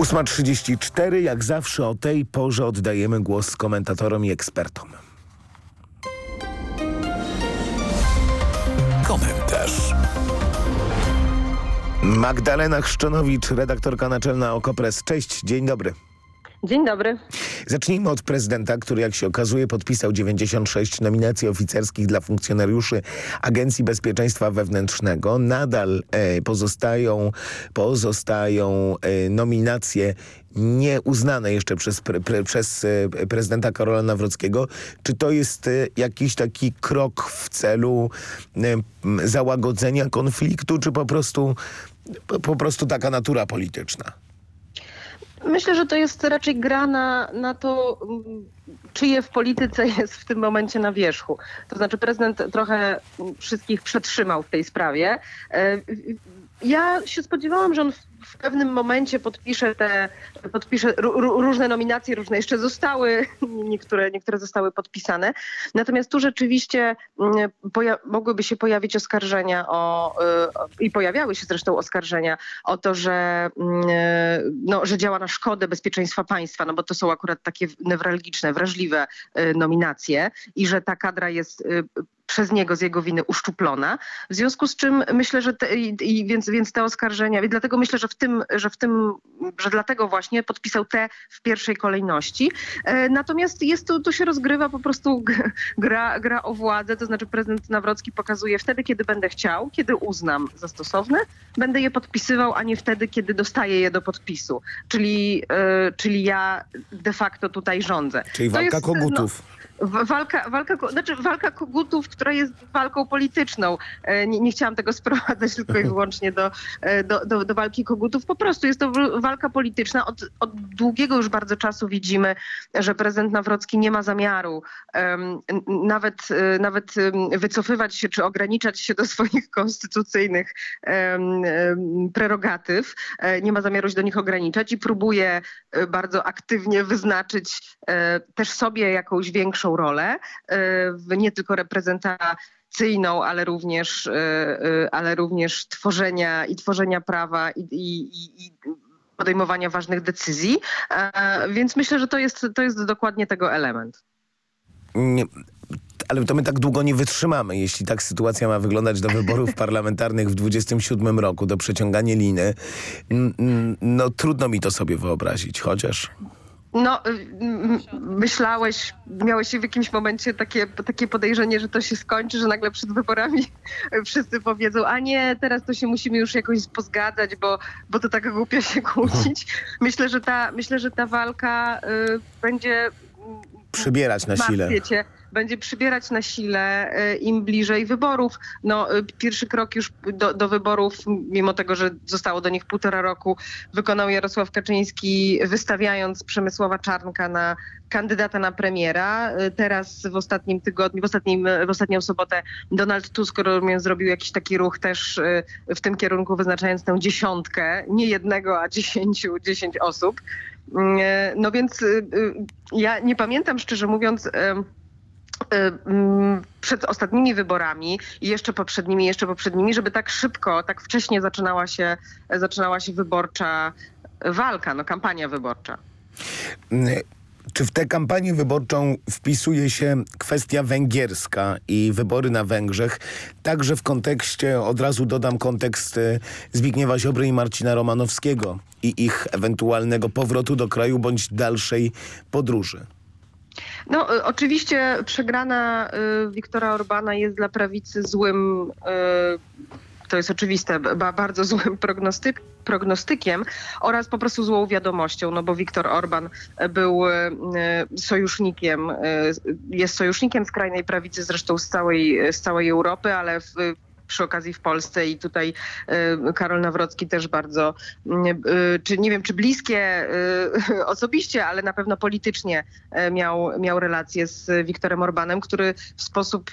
8.34, jak zawsze o tej porze oddajemy głos komentatorom i ekspertom. Komentarz. Magdalena Chrzczonowicz, redaktorka naczelna Okopres. Cześć, dzień dobry. Dzień dobry. Zacznijmy od prezydenta, który jak się okazuje podpisał 96 nominacji oficerskich dla funkcjonariuszy Agencji Bezpieczeństwa Wewnętrznego. Nadal e, pozostają, pozostają e, nominacje nieuznane jeszcze przez, pre, pre, przez e, prezydenta Karola Nawrockiego. Czy to jest e, jakiś taki krok w celu e, załagodzenia konfliktu, czy po prostu, po, po prostu taka natura polityczna? Myślę, że to jest raczej gra na, na to, mm, czyje w polityce jest w tym momencie na wierzchu. To znaczy prezydent trochę wszystkich przetrzymał w tej sprawie. E, Ja się spodziewałam, że on w- w pewnym momencie podpisze te, ró- różne nominacje, różne jeszcze zostały, niektóre, niektóre zostały podpisane. Natomiast tu rzeczywiście mm, mogłyby się pojawić oskarżenia o, y, i pojawiały się zresztą oskarżenia o to, że, mm, no, że działa na szkodę bezpieczeństwa państwa, no bo to są akurat takie newralgiczne, wrażliwe y, nominacje i że ta kadra jest y, przez niego z jego winy uszczuplona. W związku z czym myślę, że te, i, i więc, więc te oskarżenia, i dlatego myślę, że w tym, że w tym, że dlatego właśnie podpisał te w pierwszej kolejności. E, natomiast jest tu, tu się rozgrywa po prostu gra, gra o władzę, to znaczy prezydent Nawrocki pokazuje wtedy, kiedy będę chciał, kiedy uznam za stosowne, będę je podpisywał, a nie wtedy, kiedy dostaję je do podpisu. Czyli, e, czyli ja de facto tutaj rządzę. Czyli To walka jest, no, kogutów. W- Walka, walka, znaczy walka kogutów, która jest walką polityczną. E, Nie, nie chciałam tego sprowadzać tylko i wyłącznie do, e, do, do, do walki kogutów. Po prostu jest to walka polityczna. Od, od długiego już bardzo czasu widzimy, że prezydent Nawrocki nie ma zamiaru n- nawet, e, nawet wycofywać się czy ograniczać się do swoich konstytucyjnych em, prerogatyw. Nie ma zamiaru się do nich ograniczać i próbuje bardzo aktywnie wyznaczyć e, też sobie jakąś większą rolę, e, nie tylko reprezentacyjną, ale również, e, e, ale również tworzenia i tworzenia prawa i, i, i, podejmowania ważnych decyzji. Więc myślę, że to jest, to jest dokładnie tego element. Nie, ale to my tak długo nie wytrzymamy, jeśli tak sytuacja ma wyglądać do wyborów parlamentarnych w 27 roku, do przeciągania liny. No trudno mi to sobie wyobrazić, chociaż... No, y, myślałeś, miałeś w jakimś momencie takie, takie podejrzenie, że to się skończy, że nagle przed wyborami wszyscy powiedzą, a nie, teraz to się musimy już jakoś pozgadzać, bo, bo to tak głupio się kłócić. Myślę, że ta, myślę, że ta walka y, będzie Przybierać na sile. Będzie przybierać na sile y, im bliżej wyborów. No, y, pierwszy krok już do, do wyborów, mimo tego, że zostało do nich półtora roku, wykonał Jarosław Kaczyński, wystawiając Przemysława Czarnka na kandydata na premiera. Y, Teraz w ostatnim tygodniu, w, ostatnim, w ostatnią sobotę Donald Tusk zrobił jakiś taki ruch też w tym kierunku, wyznaczając tę dziesiątkę, nie jednego, a dziesięciu, dziesięć osób. No więc ja nie pamiętam szczerze mówiąc przed ostatnimi wyborami i jeszcze poprzednimi, jeszcze poprzednimi, żeby tak szybko, tak wcześnie zaczynała się, zaczynała się wyborcza walka, no kampania wyborcza. Mm, Czy w tę kampanię wyborczą wpisuje się kwestia węgierska i wybory na Węgrzech? Także w kontekście, od razu dodam kontekst e, Zbigniewa Ziobry i Marcina Romanowskiego i ich ewentualnego powrotu do kraju bądź dalszej podróży. No y, oczywiście przegrana y, Wiktora Orbana jest dla prawicy złym, y, to jest oczywiste, ba, bardzo złym prognostyk, prognostykiem oraz po prostu złą wiadomością, no bo Viktor Orban był sojusznikiem, jest sojusznikiem skrajnej prawicy zresztą z całej, z całej Europy, ale w, przy okazji w Polsce i tutaj y, Karol Nawrocki też bardzo, y, czy nie wiem, czy bliskie y, osobiście, ale na pewno politycznie y, miał, miał relacje z Wiktorem Orbanem, który w sposób,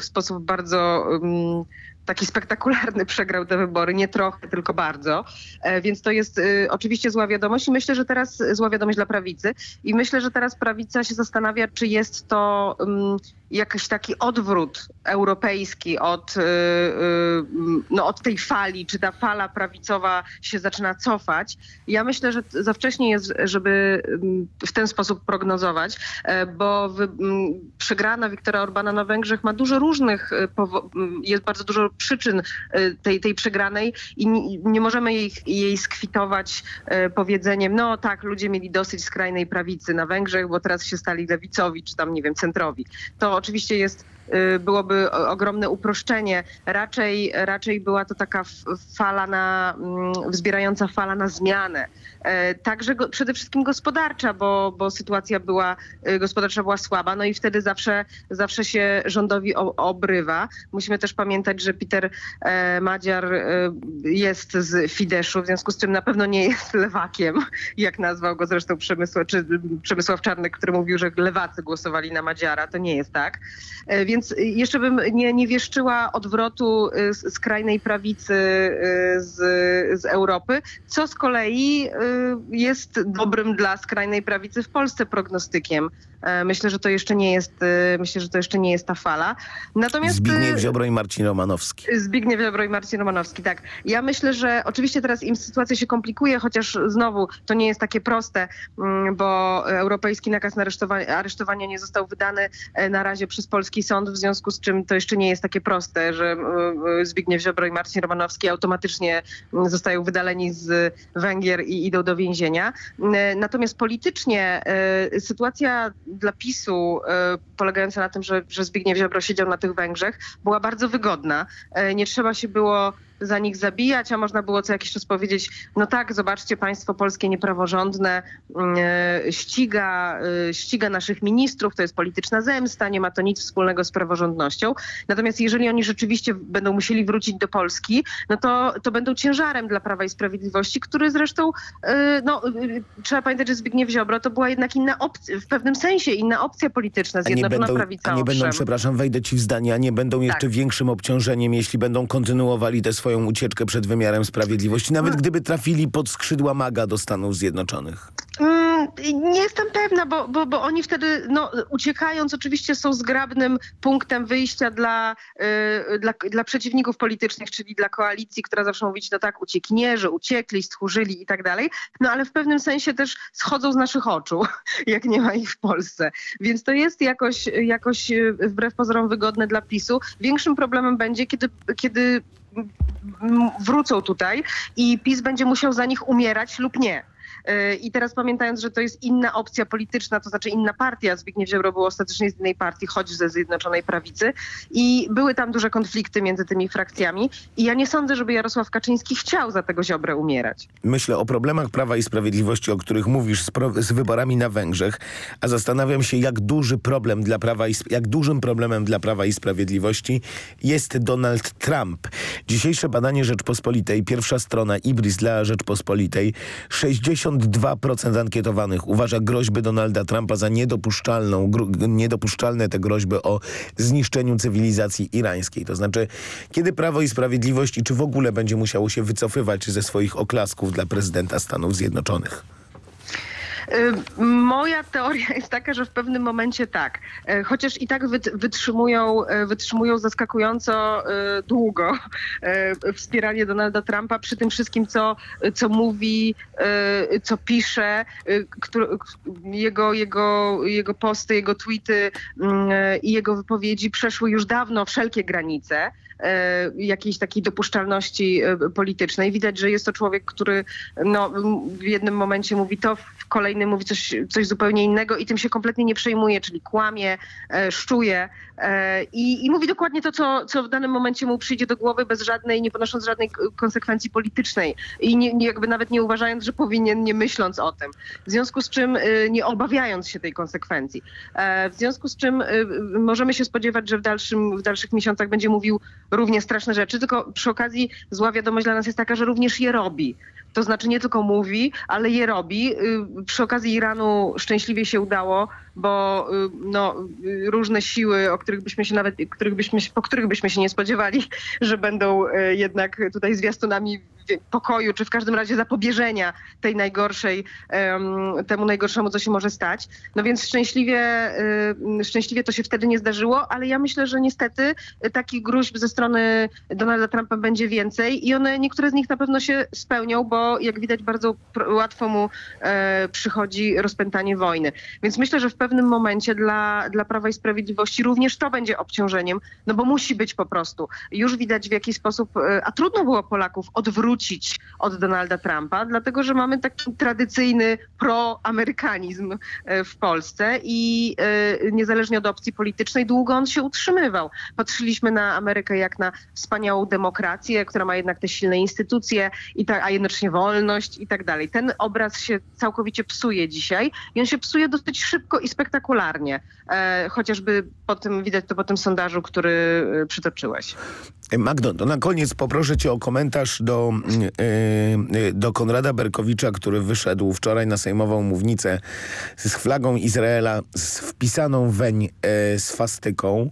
w sposób bardzo ym, taki spektakularny przegrał te wybory, nie trochę, tylko bardzo. E, Więc to jest y, oczywiście zła wiadomość i myślę, że teraz zła wiadomość dla prawicy i myślę, że teraz prawica się zastanawia, czy jest to um, jakiś taki odwrót europejski od, y, y, no, od tej fali, czy ta fala prawicowa się zaczyna cofać. Ja myślę, że za wcześnie jest, żeby ym, w ten sposób prognozować, e, bo wy, m, przegrana Wiktora Orbana na Węgrzech ma dużo różnych, jest bardzo dużo przyczyn y, tej, tej przegranej i nie, możemy jej, jej skwitować y, powiedzeniem, no tak, ludzie mieli dosyć skrajnej prawicy na Węgrzech, bo teraz się stali lewicowi, czy tam, nie wiem, centrowi. To oczywiście jest byłoby o- ogromne uproszczenie. Raczej, raczej była to taka fala na, mm, wzbierająca fala na zmianę. E, Także go, przede wszystkim gospodarcza, bo, bo sytuacja była, y, gospodarcza była słaba, no i wtedy zawsze, zawsze się rządowi obrywa. Musimy też pamiętać, że Peter e, Madziar e, jest z Fideszu, w związku z czym na pewno nie jest lewakiem, jak nazwał go zresztą Przemysław, czy Przemysław Czarnek, który mówił, że lewacy głosowali na Madziara. To nie jest tak. E, Więc jeszcze bym nie, nie wieszczyła odwrotu y, skrajnej prawicy y, z, z Europy, co z kolei y, jest dobrym dla skrajnej prawicy w Polsce prognostykiem. E, Myślę, że to jeszcze nie jest, y, myślę, że to jeszcze nie jest ta fala. Natomiast Zbigniew Ziobro i Marcin Romanowski. Zbigniew Ziobro i Marcin Romanowski, tak. Ja myślę, że oczywiście teraz im sytuacja się komplikuje, chociaż znowu to nie jest takie proste, mm, bo europejski nakaz na aresztowania, nie został wydany e, na razie przez polski sąd, w związku z czym to jeszcze nie jest takie proste, że e, Zbigniew Ziobro i Marcin Romanowski automatycznie mm, zostają wydaleni z Węgier i idą do więzienia. E, Natomiast politycznie e, sytuacja dla PiSu e, polegająca na tym, że, że Zbigniew Ziobro siedział na tych Węgrzech była bardzo wygodna. E, Nie trzeba się było za nich zabijać, a można było co jakiś czas powiedzieć, no tak, zobaczcie, państwo polskie niepraworządne mm, e, ściga, e, ściga naszych ministrów, to jest polityczna zemsta, nie ma to nic wspólnego z praworządnością. Natomiast jeżeli oni rzeczywiście będą musieli wrócić do Polski, no to, to będą ciężarem dla Prawa i Sprawiedliwości, który zresztą, e, no trzeba pamiętać, że Zbigniew Ziobro to była jednak inna opcja, w pewnym sensie inna opcja polityczna, Zjednoczona będą, Prawica, a nie będą, przepraszam, wejdę ci w zdanie, a nie będą jeszcze Tak. większym obciążeniem, jeśli będą kontynuowali tę swoją ucieczkę przed wymiarem sprawiedliwości, No. nawet gdyby trafili pod skrzydła maga do Stanów Zjednoczonych. Mm, Nie jestem pewna, bo, bo, bo oni wtedy, no, uciekając, oczywiście są zgrabnym punktem wyjścia dla, y, dla, dla przeciwników politycznych, czyli dla koalicji, która zawsze mówić, no tak, uciekinierzy, uciekli, stchórzyli i tak dalej, no ale w pewnym sensie też schodzą z naszych oczu, jak nie ma ich w Polsce. Więc to jest jakoś, jakoś y, wbrew pozorom wygodne dla PiSu. Większym problemem będzie, kiedy, kiedy wrócą tutaj i PiS będzie musiał za nich umierać lub nie. Yy, I teraz pamiętając, że to jest inna opcja polityczna, to znaczy inna partia, Zbigniew Ziobro był ostatecznie z innej partii, choć ze Zjednoczonej Prawicy i były tam duże konflikty między tymi frakcjami i ja nie sądzę, żeby Jarosław Kaczyński chciał za tego Ziobrę umierać. Myślę o problemach Prawa i Sprawiedliwości, o których mówisz z, z wyborami na Węgrzech, a zastanawiam się, jak duży problem dla Prawa i, jak dużym problemem dla Prawa i Sprawiedliwości jest Donald Trump. Dzisiejsze badanie Rzeczpospolitej, pierwsza strona Ibris dla Rzeczpospolitej, 62% ankietowanych uważa groźby Donalda Trumpa za niedopuszczalną, niedopuszczalne te groźby o zniszczeniu cywilizacji irańskiej. To znaczy, kiedy Prawo i Sprawiedliwość i czy w ogóle będzie musiało się wycofywać ze swoich oklasków dla prezydenta Stanów Zjednoczonych? Y, Moja teoria jest taka, że w pewnym momencie tak. Y, Chociaż i tak wyt- wytrzymują, y, wytrzymują zaskakująco długo wspieranie Donalda Trumpa przy tym wszystkim, co, co mówi, co pisze, jego, jego, jego posty, jego tweety mm, i jego wypowiedzi przeszły już dawno wszelkie granice jakiejś takiej dopuszczalności e, politycznej. Widać, że jest to człowiek, który no, w jednym momencie mówi to, w kolejnym mówi coś, coś zupełnie innego i tym się kompletnie nie przejmuje, czyli kłamie, e, szczuje e, i, i mówi dokładnie to, co, co w danym momencie mu przyjdzie do głowy bez żadnej, nie ponosząc żadnej konsekwencji politycznej i nie, jakby nawet nie uważając, że powinien, nie myśląc o tym. W związku z czym e, nie obawiając się tej konsekwencji. E, W związku z czym e, możemy się spodziewać, że w, dalszym, w dalszych miesiącach będzie mówił równie straszne rzeczy, tylko przy okazji zła wiadomość dla nas jest taka, że również je robi. To znaczy nie tylko mówi, ale je robi. Y, Przy okazji Iranu szczęśliwie się udało, bo y, no, y, różne siły, o których byśmy się nawet, których byśmy, po których byśmy się nie spodziewali, że będą y, jednak tutaj zwiastunami pokoju, czy w każdym razie zapobieżenia tej najgorszej, em, temu najgorszemu, co się może stać. No więc szczęśliwie, y, szczęśliwie to się wtedy nie zdarzyło, ale ja myślę, że niestety y, takich gruźb ze strony Donalda Trumpa będzie więcej i one, niektóre z nich na pewno się spełnią, bo jak widać bardzo łatwo mu e, przychodzi rozpętanie wojny. Więc myślę, że w pewnym momencie dla, dla Prawa i Sprawiedliwości również to będzie obciążeniem, no bo musi być po prostu. Już widać w jaki sposób, e, a trudno było Polaków odwrócić od Donalda Trumpa, dlatego że mamy taki tradycyjny proamerykanizm e, w Polsce i e, niezależnie od opcji politycznej długo on się utrzymywał. Patrzyliśmy na Amerykę jak na wspaniałą demokrację, która ma jednak te silne instytucje, i ta, a jednocześnie wolność i tak dalej. Ten obraz się całkowicie psuje dzisiaj i on się psuje dosyć szybko i spektakularnie. E, chociażby po tym, widać to po tym sondażu, który e, przytoczyłeś. Magdo, to na koniec poproszę cię o komentarz do, do Konrada Berkowicza, który wyszedł wczoraj na sejmową mównicę z flagą Izraela z wpisaną weń yy, swastyką.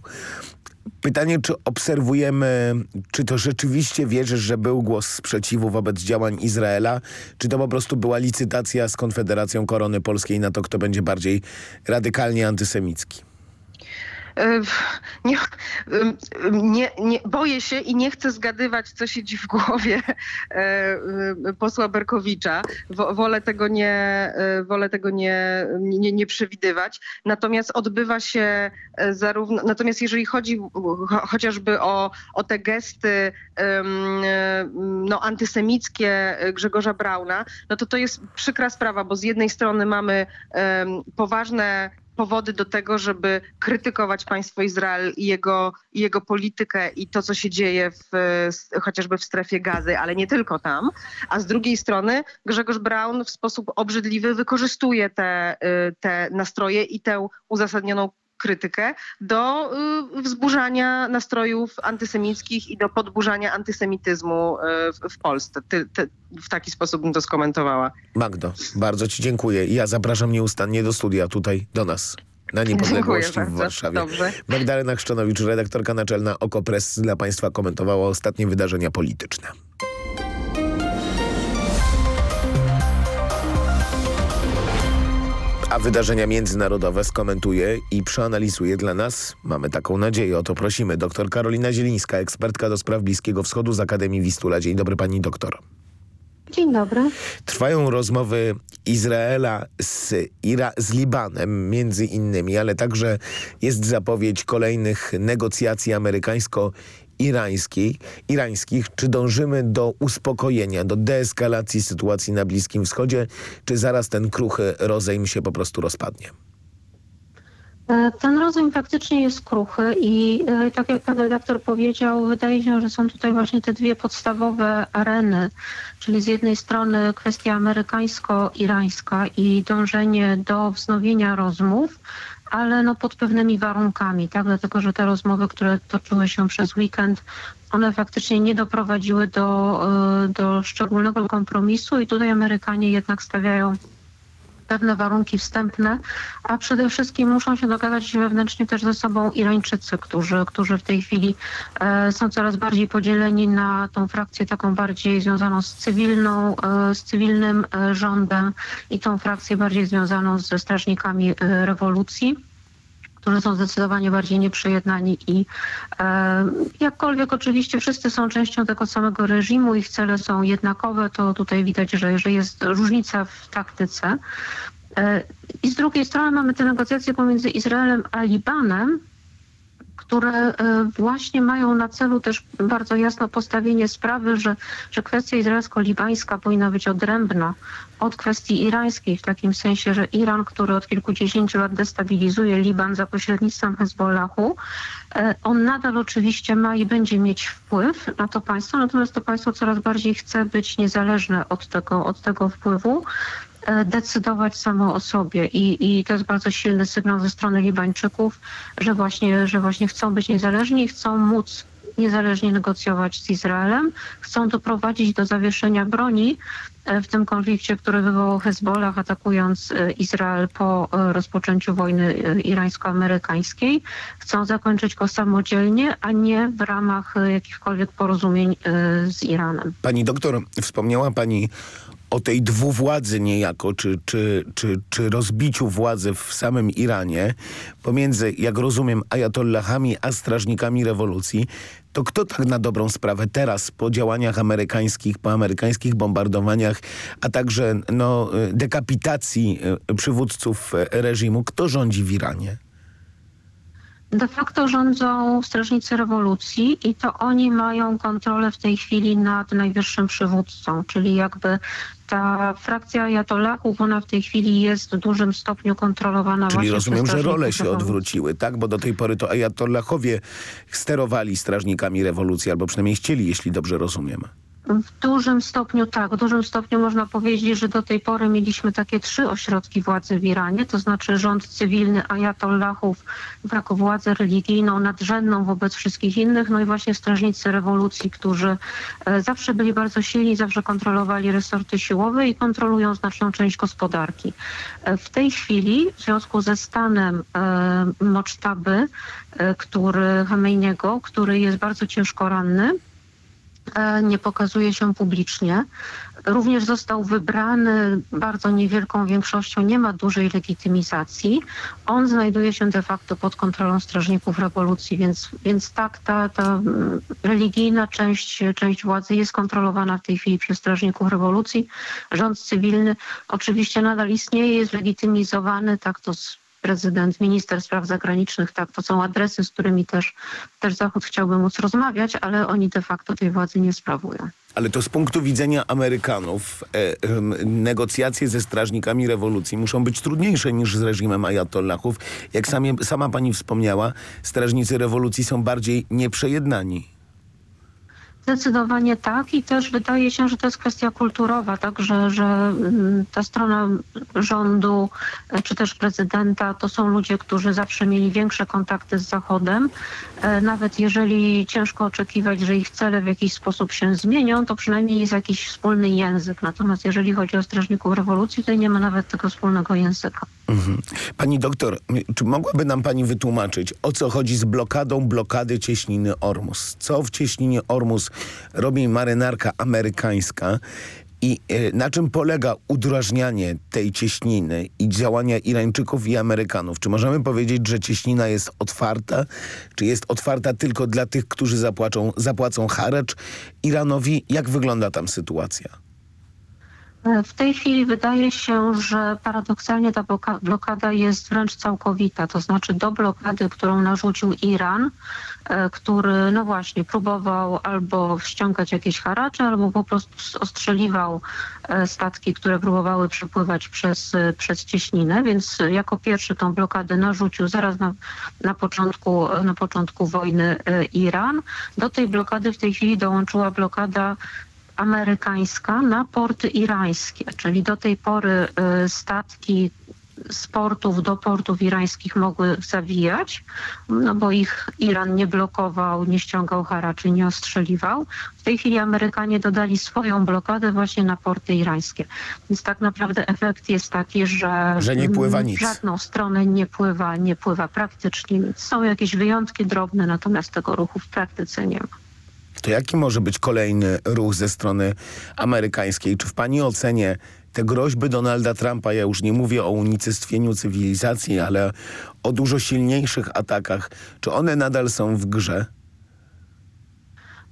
Pytanie, czy obserwujemy, czy to rzeczywiście wierzysz, że był głos sprzeciwu wobec działań Izraela, czy to po prostu była licytacja z Konfederacją Korony Polskiej na to, kto będzie bardziej radykalnie antysemicki? Nie, nie, nie, boję się i nie chcę zgadywać, co siedzi w głowie posła Berkowicza. Wolę tego nie, wolę tego nie, nie, nie przewidywać. Natomiast odbywa się zarówno, natomiast jeżeli chodzi chociażby o, o te gesty no, antysemickie Grzegorza Brauna, no to to jest przykra sprawa, bo z jednej strony mamy poważne powody do tego, żeby krytykować państwo Izrael i jego, i jego politykę i to, co się dzieje w, chociażby w strefie gazy, ale nie tylko tam. A z drugiej strony Grzegorz Braun w sposób obrzydliwy wykorzystuje te, y, te nastroje i tę uzasadnioną krytykę do y, wzburzania nastrojów antysemickich i do podburzania antysemityzmu y, w, w Polsce. Ty, ty, w taki sposób bym to skomentowała. Magdo, bardzo ci dziękuję. Ja zapraszam nieustannie do studia tutaj do nas na niepodległości w Warszawie. Dobrze. Magdalena Chrzczonowicz, redaktorka naczelna Okopres dla Państwa komentowała ostatnie wydarzenia polityczne. A wydarzenia międzynarodowe skomentuje i przeanalizuje dla nas, mamy taką nadzieję, o to prosimy, dr Karolina Zielińska, ekspertka do spraw Bliskiego Wschodu z Akademii Wistula. Dzień dobry pani doktor. Dzień dobry. Trwają rozmowy Izraela z, Ira z Libanem między innymi, ale także jest zapowiedź kolejnych negocjacji amerykańsko irańskiej, irańskich, czy dążymy do uspokojenia, do deeskalacji sytuacji na Bliskim Wschodzie, czy zaraz ten kruchy rozejm się po prostu rozpadnie? E, ten rozejm faktycznie jest kruchy i e, tak jak pan redaktor powiedział, wydaje się, że są tutaj właśnie te dwie podstawowe areny, czyli z jednej strony kwestia amerykańsko-irańska i dążenie do wznowienia rozmów, ale no pod pewnymi warunkami, tak? Dlatego, że te rozmowy, które toczyły się przez weekend, one faktycznie nie doprowadziły do, e, do szczególnego kompromisu i tutaj Amerykanie jednak stawiają pewne warunki wstępne, a przede wszystkim muszą się dogadać wewnętrznie też ze sobą Irańczycy, którzy, którzy w tej chwili e, są coraz bardziej podzieleni na tą frakcję taką bardziej związaną z cywilną, e, z cywilnym e, rządem i tą frakcję bardziej związaną ze strażnikami e, rewolucji którzy są zdecydowanie bardziej nieprzejednani i e, jakkolwiek oczywiście wszyscy są częścią tego samego reżimu, ich cele są jednakowe, to tutaj widać, że, że jest różnica w taktyce. E, I z drugiej strony mamy te negocjacje pomiędzy Izraelem a Libanem, które e, właśnie mają na celu też bardzo jasno postawienie sprawy, że, że kwestia izraelsko-libańska powinna być odrębna od kwestii irańskiej, w takim sensie, że Iran, który od kilkudziesięciu lat destabilizuje Liban za pośrednictwem Hezbollahu, e, on nadal oczywiście ma i będzie mieć wpływ na to państwo, natomiast to państwo coraz bardziej chce być niezależne od tego, od tego wpływu decydować samo o sobie I, i to jest bardzo silny sygnał ze strony Libańczyków, że właśnie, że właśnie chcą być niezależni i chcą móc niezależnie negocjować z Izraelem, chcą doprowadzić do zawieszenia broni e, w tym konflikcie, który wywołał Hezbollah atakując e, Izrael po e, rozpoczęciu wojny irańsko-amerykańskiej. Chcą zakończyć go samodzielnie, a nie w ramach jakichkolwiek porozumień z Iranem. Pani doktor, wspomniała pani o tej dwuwładzy niejako, czy, czy, czy, czy rozbiciu władzy w samym Iranie pomiędzy, jak rozumiem, ajatollahami a strażnikami rewolucji. to kto tak na dobrą sprawę teraz po działaniach amerykańskich, po amerykańskich bombardowaniach, a także no, dekapitacji przywódców reżimu, kto rządzi w Iranie? De facto rządzą strażnicy rewolucji i to oni mają kontrolę w tej chwili nad najwyższym przywódcą, czyli jakby ta frakcja Jatollahów, ona w tej chwili jest w dużym stopniu kontrolowana Czyli rozumiem, że role się odwróciły, tak? Bo do tej pory to Ajatollahowie sterowali strażnikami rewolucji, albo przynajmniej chcieli, jeśli dobrze rozumiem. W dużym stopniu tak, w dużym stopniu można powiedzieć, że do tej pory mieliśmy takie trzy ośrodki władzy w Iranie, to znaczy rząd cywilny ajatollahów jako władzę religijną nadrzędną wobec wszystkich innych, no i właśnie strażnicy rewolucji, którzy e, zawsze byli bardzo silni, zawsze kontrolowali resorty siłowe i kontrolują znaczną część gospodarki. E, W tej chwili w związku ze stanem e, Mocztaby, e, który Chomejniego, który jest bardzo ciężko ranny, nie pokazuje się publicznie. Również został wybrany bardzo niewielką większością, nie ma dużej legitymizacji. On znajduje się de facto pod kontrolą strażników rewolucji, więc, więc tak, ta, ta mm, religijna część, część władzy jest kontrolowana w tej chwili przez strażników rewolucji. Rząd cywilny oczywiście nadal istnieje, jest legitymizowany, tak to prezydent, minister spraw zagranicznych, tak, to są adresy, z którymi też, też Zachód chciałby móc rozmawiać, ale oni de facto tej władzy nie sprawują. Ale to z punktu widzenia Amerykanów e, em, negocjacje ze strażnikami rewolucji muszą być trudniejsze niż z reżimem ajatollahów. Jak sama pani wspomniała, strażnicy rewolucji są bardziej nieprzejednani. Zdecydowanie tak i też wydaje się, że to jest kwestia kulturowa, tak, że, że mm, ta strona rządu e, czy też prezydenta to są ludzie, którzy zawsze mieli większe kontakty z Zachodem. E, Nawet jeżeli ciężko oczekiwać, że ich cele w jakiś sposób się zmienią, to przynajmniej jest jakiś wspólny język. Natomiast jeżeli chodzi o strażników rewolucji, to nie ma nawet tego wspólnego języka. Mhm. Pani doktor, czy mogłaby nam pani wytłumaczyć, o co chodzi z blokadą blokady cieśniny Ormus? Co w cieśninie Ormus robi marynarka amerykańska i e, na czym polega udrażnianie tej cieśniny i działania Irańczyków i Amerykanów? Czy możemy powiedzieć, że cieśnina jest otwarta? Czy jest otwarta tylko dla tych, którzy zapłacą, zapłacą harecz Iranowi? Jak wygląda tam sytuacja? W tej chwili wydaje się, że paradoksalnie ta bloka- blokada jest wręcz całkowita. To znaczy do blokady, którą narzucił Iran, e, który no właśnie próbował albo ściągać jakieś haracze, albo po prostu ostrzeliwał e, statki, które próbowały przepływać przez, e, przez cieśninę, więc jako pierwszy tą blokadę narzucił zaraz na, na, początku, na początku wojny Iran. Do tej blokady w tej chwili dołączyła blokada amerykańska na porty irańskie, czyli do tej pory y, statki z portów do portów irańskich mogły zawijać, no bo ich Iran nie blokował, nie ściągał haraczy, nie ostrzeliwał. W tej chwili Amerykanie dodali swoją blokadę właśnie na porty irańskie. Więc tak naprawdę efekt jest taki, że, Że nie pływa nic. żadną stronę nie pływa, nie pływa praktycznie nic. Są jakieś wyjątki drobne, natomiast tego ruchu w praktyce nie ma. To jaki może być kolejny ruch ze strony amerykańskiej? Czy w pani ocenie te groźby Donalda Trumpa, ja już nie mówię o unicestwieniu cywilizacji, ale o dużo silniejszych atakach, czy one nadal są w grze?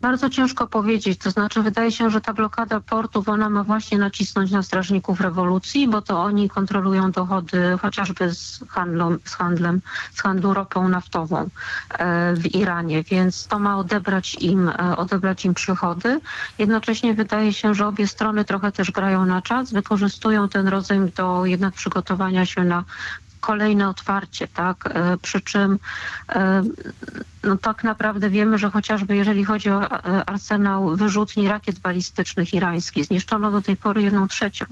Bardzo ciężko powiedzieć, to znaczy wydaje się, że ta blokada portów, ona ma właśnie nacisnąć na strażników rewolucji, bo to oni kontrolują dochody chociażby z, handlą, z handlem, z handlu ropą naftową e, w Iranie, więc to ma odebrać im, e, odebrać im przychody. Jednocześnie wydaje się, że obie strony trochę też grają na czas, wykorzystują ten rozejm do jednak przygotowania się na kolejne otwarcie, tak? E, Przy czym e, no tak naprawdę wiemy, że chociażby jeżeli chodzi o e, arsenał wyrzutni rakiet balistycznych irańskich, zniszczono do tej pory jedną trzecią,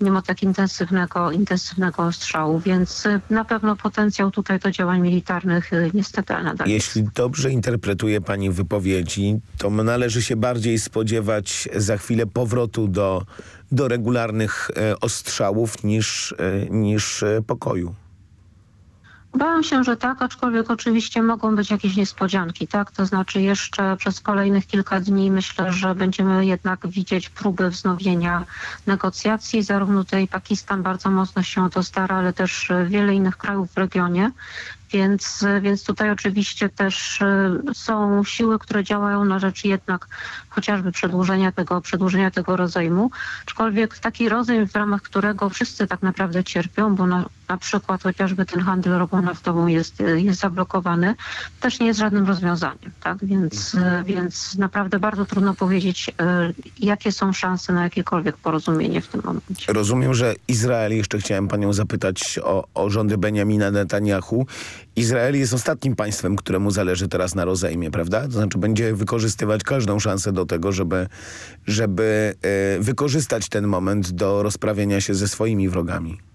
mimo tak intensywnego, intensywnego ostrzału, więc na pewno potencjał tutaj do działań militarnych niestety nadal. Jeśli dobrze interpretuje pani wypowiedzi, to należy się bardziej spodziewać za chwilę powrotu do, do regularnych e, ostrzałów niż, e, niż e, pokoju. Bałam się, że tak, aczkolwiek oczywiście mogą być jakieś niespodzianki, tak? To znaczy jeszcze przez kolejnych kilka dni myślę, że będziemy jednak widzieć próby wznowienia negocjacji. Zarówno tutaj Pakistan bardzo mocno się o to stara, ale też wiele innych krajów w regionie. Więc, więc tutaj oczywiście też y, są siły, które działają na rzecz jednak chociażby przedłużenia tego, przedłużenia tego rozejmu. Aczkolwiek taki rozejm, w ramach którego wszyscy tak naprawdę cierpią, bo na, na przykład chociażby ten handel ropą naftową jest, jest zablokowany, też nie jest żadnym rozwiązaniem. Tak? Więc, y, więc naprawdę bardzo trudno powiedzieć, y, jakie są szanse na jakiekolwiek porozumienie w tym momencie. Rozumiem, że Izrael, jeszcze chciałem panią zapytać o, o rządy Benjamina Netanyahu. Izrael jest ostatnim państwem, któremu zależy teraz na rozejmie, prawda? To znaczy będzie wykorzystywać każdą szansę do tego, żeby, żeby e, wykorzystać ten moment do rozprawienia się ze swoimi wrogami.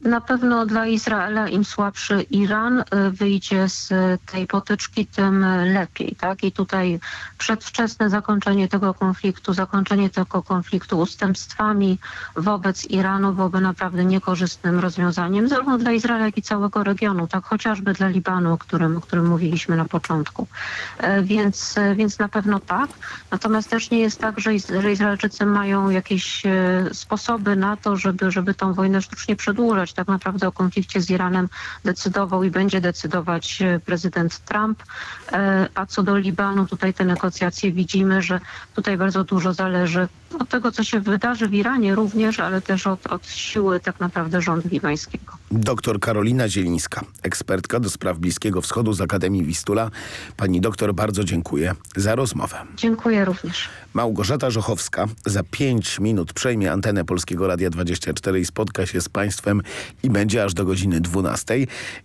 Na pewno dla Izraela im słabszy Iran y, wyjdzie z tej potyczki, tym lepiej. Tak? I tutaj przedwczesne zakończenie tego konfliktu, zakończenie tego konfliktu ustępstwami wobec Iranu byłoby naprawdę niekorzystnym rozwiązaniem, zarówno dla Izraela, jak i całego regionu, tak chociażby dla Libanu, o którym, o którym mówiliśmy na początku. E, więc, e, więc na pewno tak. Natomiast też nie jest tak, że, Izraelczycy mają jakieś e, sposoby na to, żeby, żeby tą wojnę sztucznie przedłużać tak naprawdę o konflikcie z Iranem decydował i będzie decydować e, prezydent Trump. E, a co do Libanu, tutaj te negocjacje widzimy, że tutaj bardzo dużo zależy od tego, co się wydarzy w Iranie również, ale też od, od siły tak naprawdę rządu libańskiego. Doktor Karolina Zielińska, ekspertka do spraw Bliskiego Wschodu z Akademii Wistula. Pani doktor, bardzo dziękuję za rozmowę. Dziękuję również. Małgorzata Żochowska za 5 minut przejmie antenę Polskiego Radia 24 i spotka się z Państwem i będzie aż do godziny 12.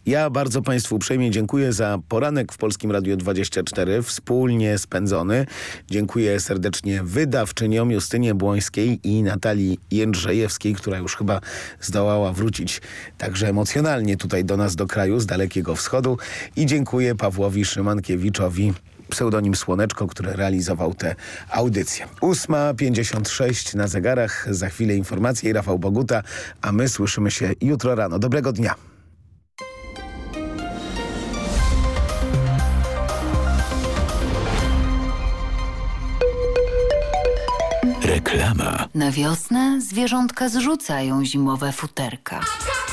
Ja bardzo Państwu uprzejmie dziękuję za poranek w Polskim Radiu 24, wspólnie spędzony. Dziękuję serdecznie wydawczyniom Justynie Błońskiej i Natalii Jędrzejewskiej, która już chyba zdołała wrócić także emocjonalnie tutaj do nas, do kraju, z Dalekiego Wschodu. I dziękuję Pawłowi Szymankiewiczowi, pseudonim Słoneczko, który realizował tę audycję. 8.56 na zegarach, za chwilę informacje i Rafał Boguta, a my słyszymy się jutro rano. Dobrego dnia. Reklama. Na wiosnę zwierzątka zrzucają zimowe futerka.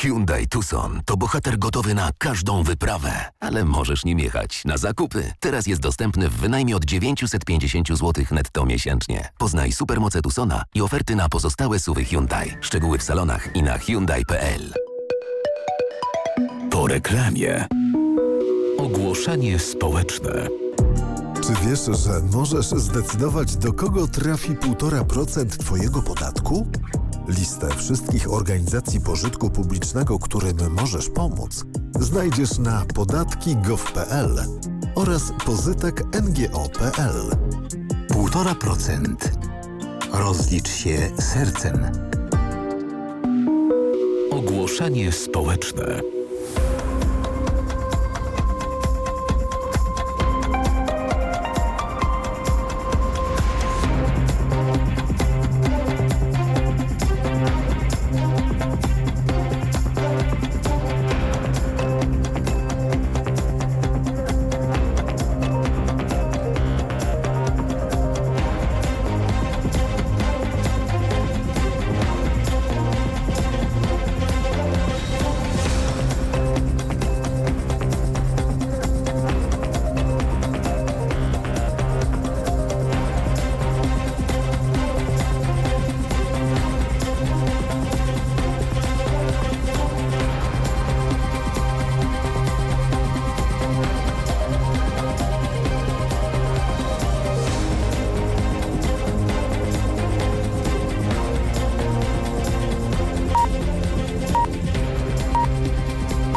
Hyundai Tucson to bohater gotowy na każdą wyprawę. Ale możesz nim jechać na zakupy. Teraz jest dostępny w wynajmie od 950 zł netto miesięcznie. Poznaj supermoce Tucsona i oferty na pozostałe suwy Hyundai. Szczegóły w salonach i na Hyundai.pl. Po reklamie. Ogłoszenie społeczne. Czy wiesz, że możesz zdecydować, do kogo trafi 1,5% Twojego podatku? Listę wszystkich organizacji pożytku publicznego, którym możesz pomóc, znajdziesz na podatki.gov.pl oraz pozytek ngo.pl. 1,5%. Rozlicz się sercem. Ogłoszenie społeczne.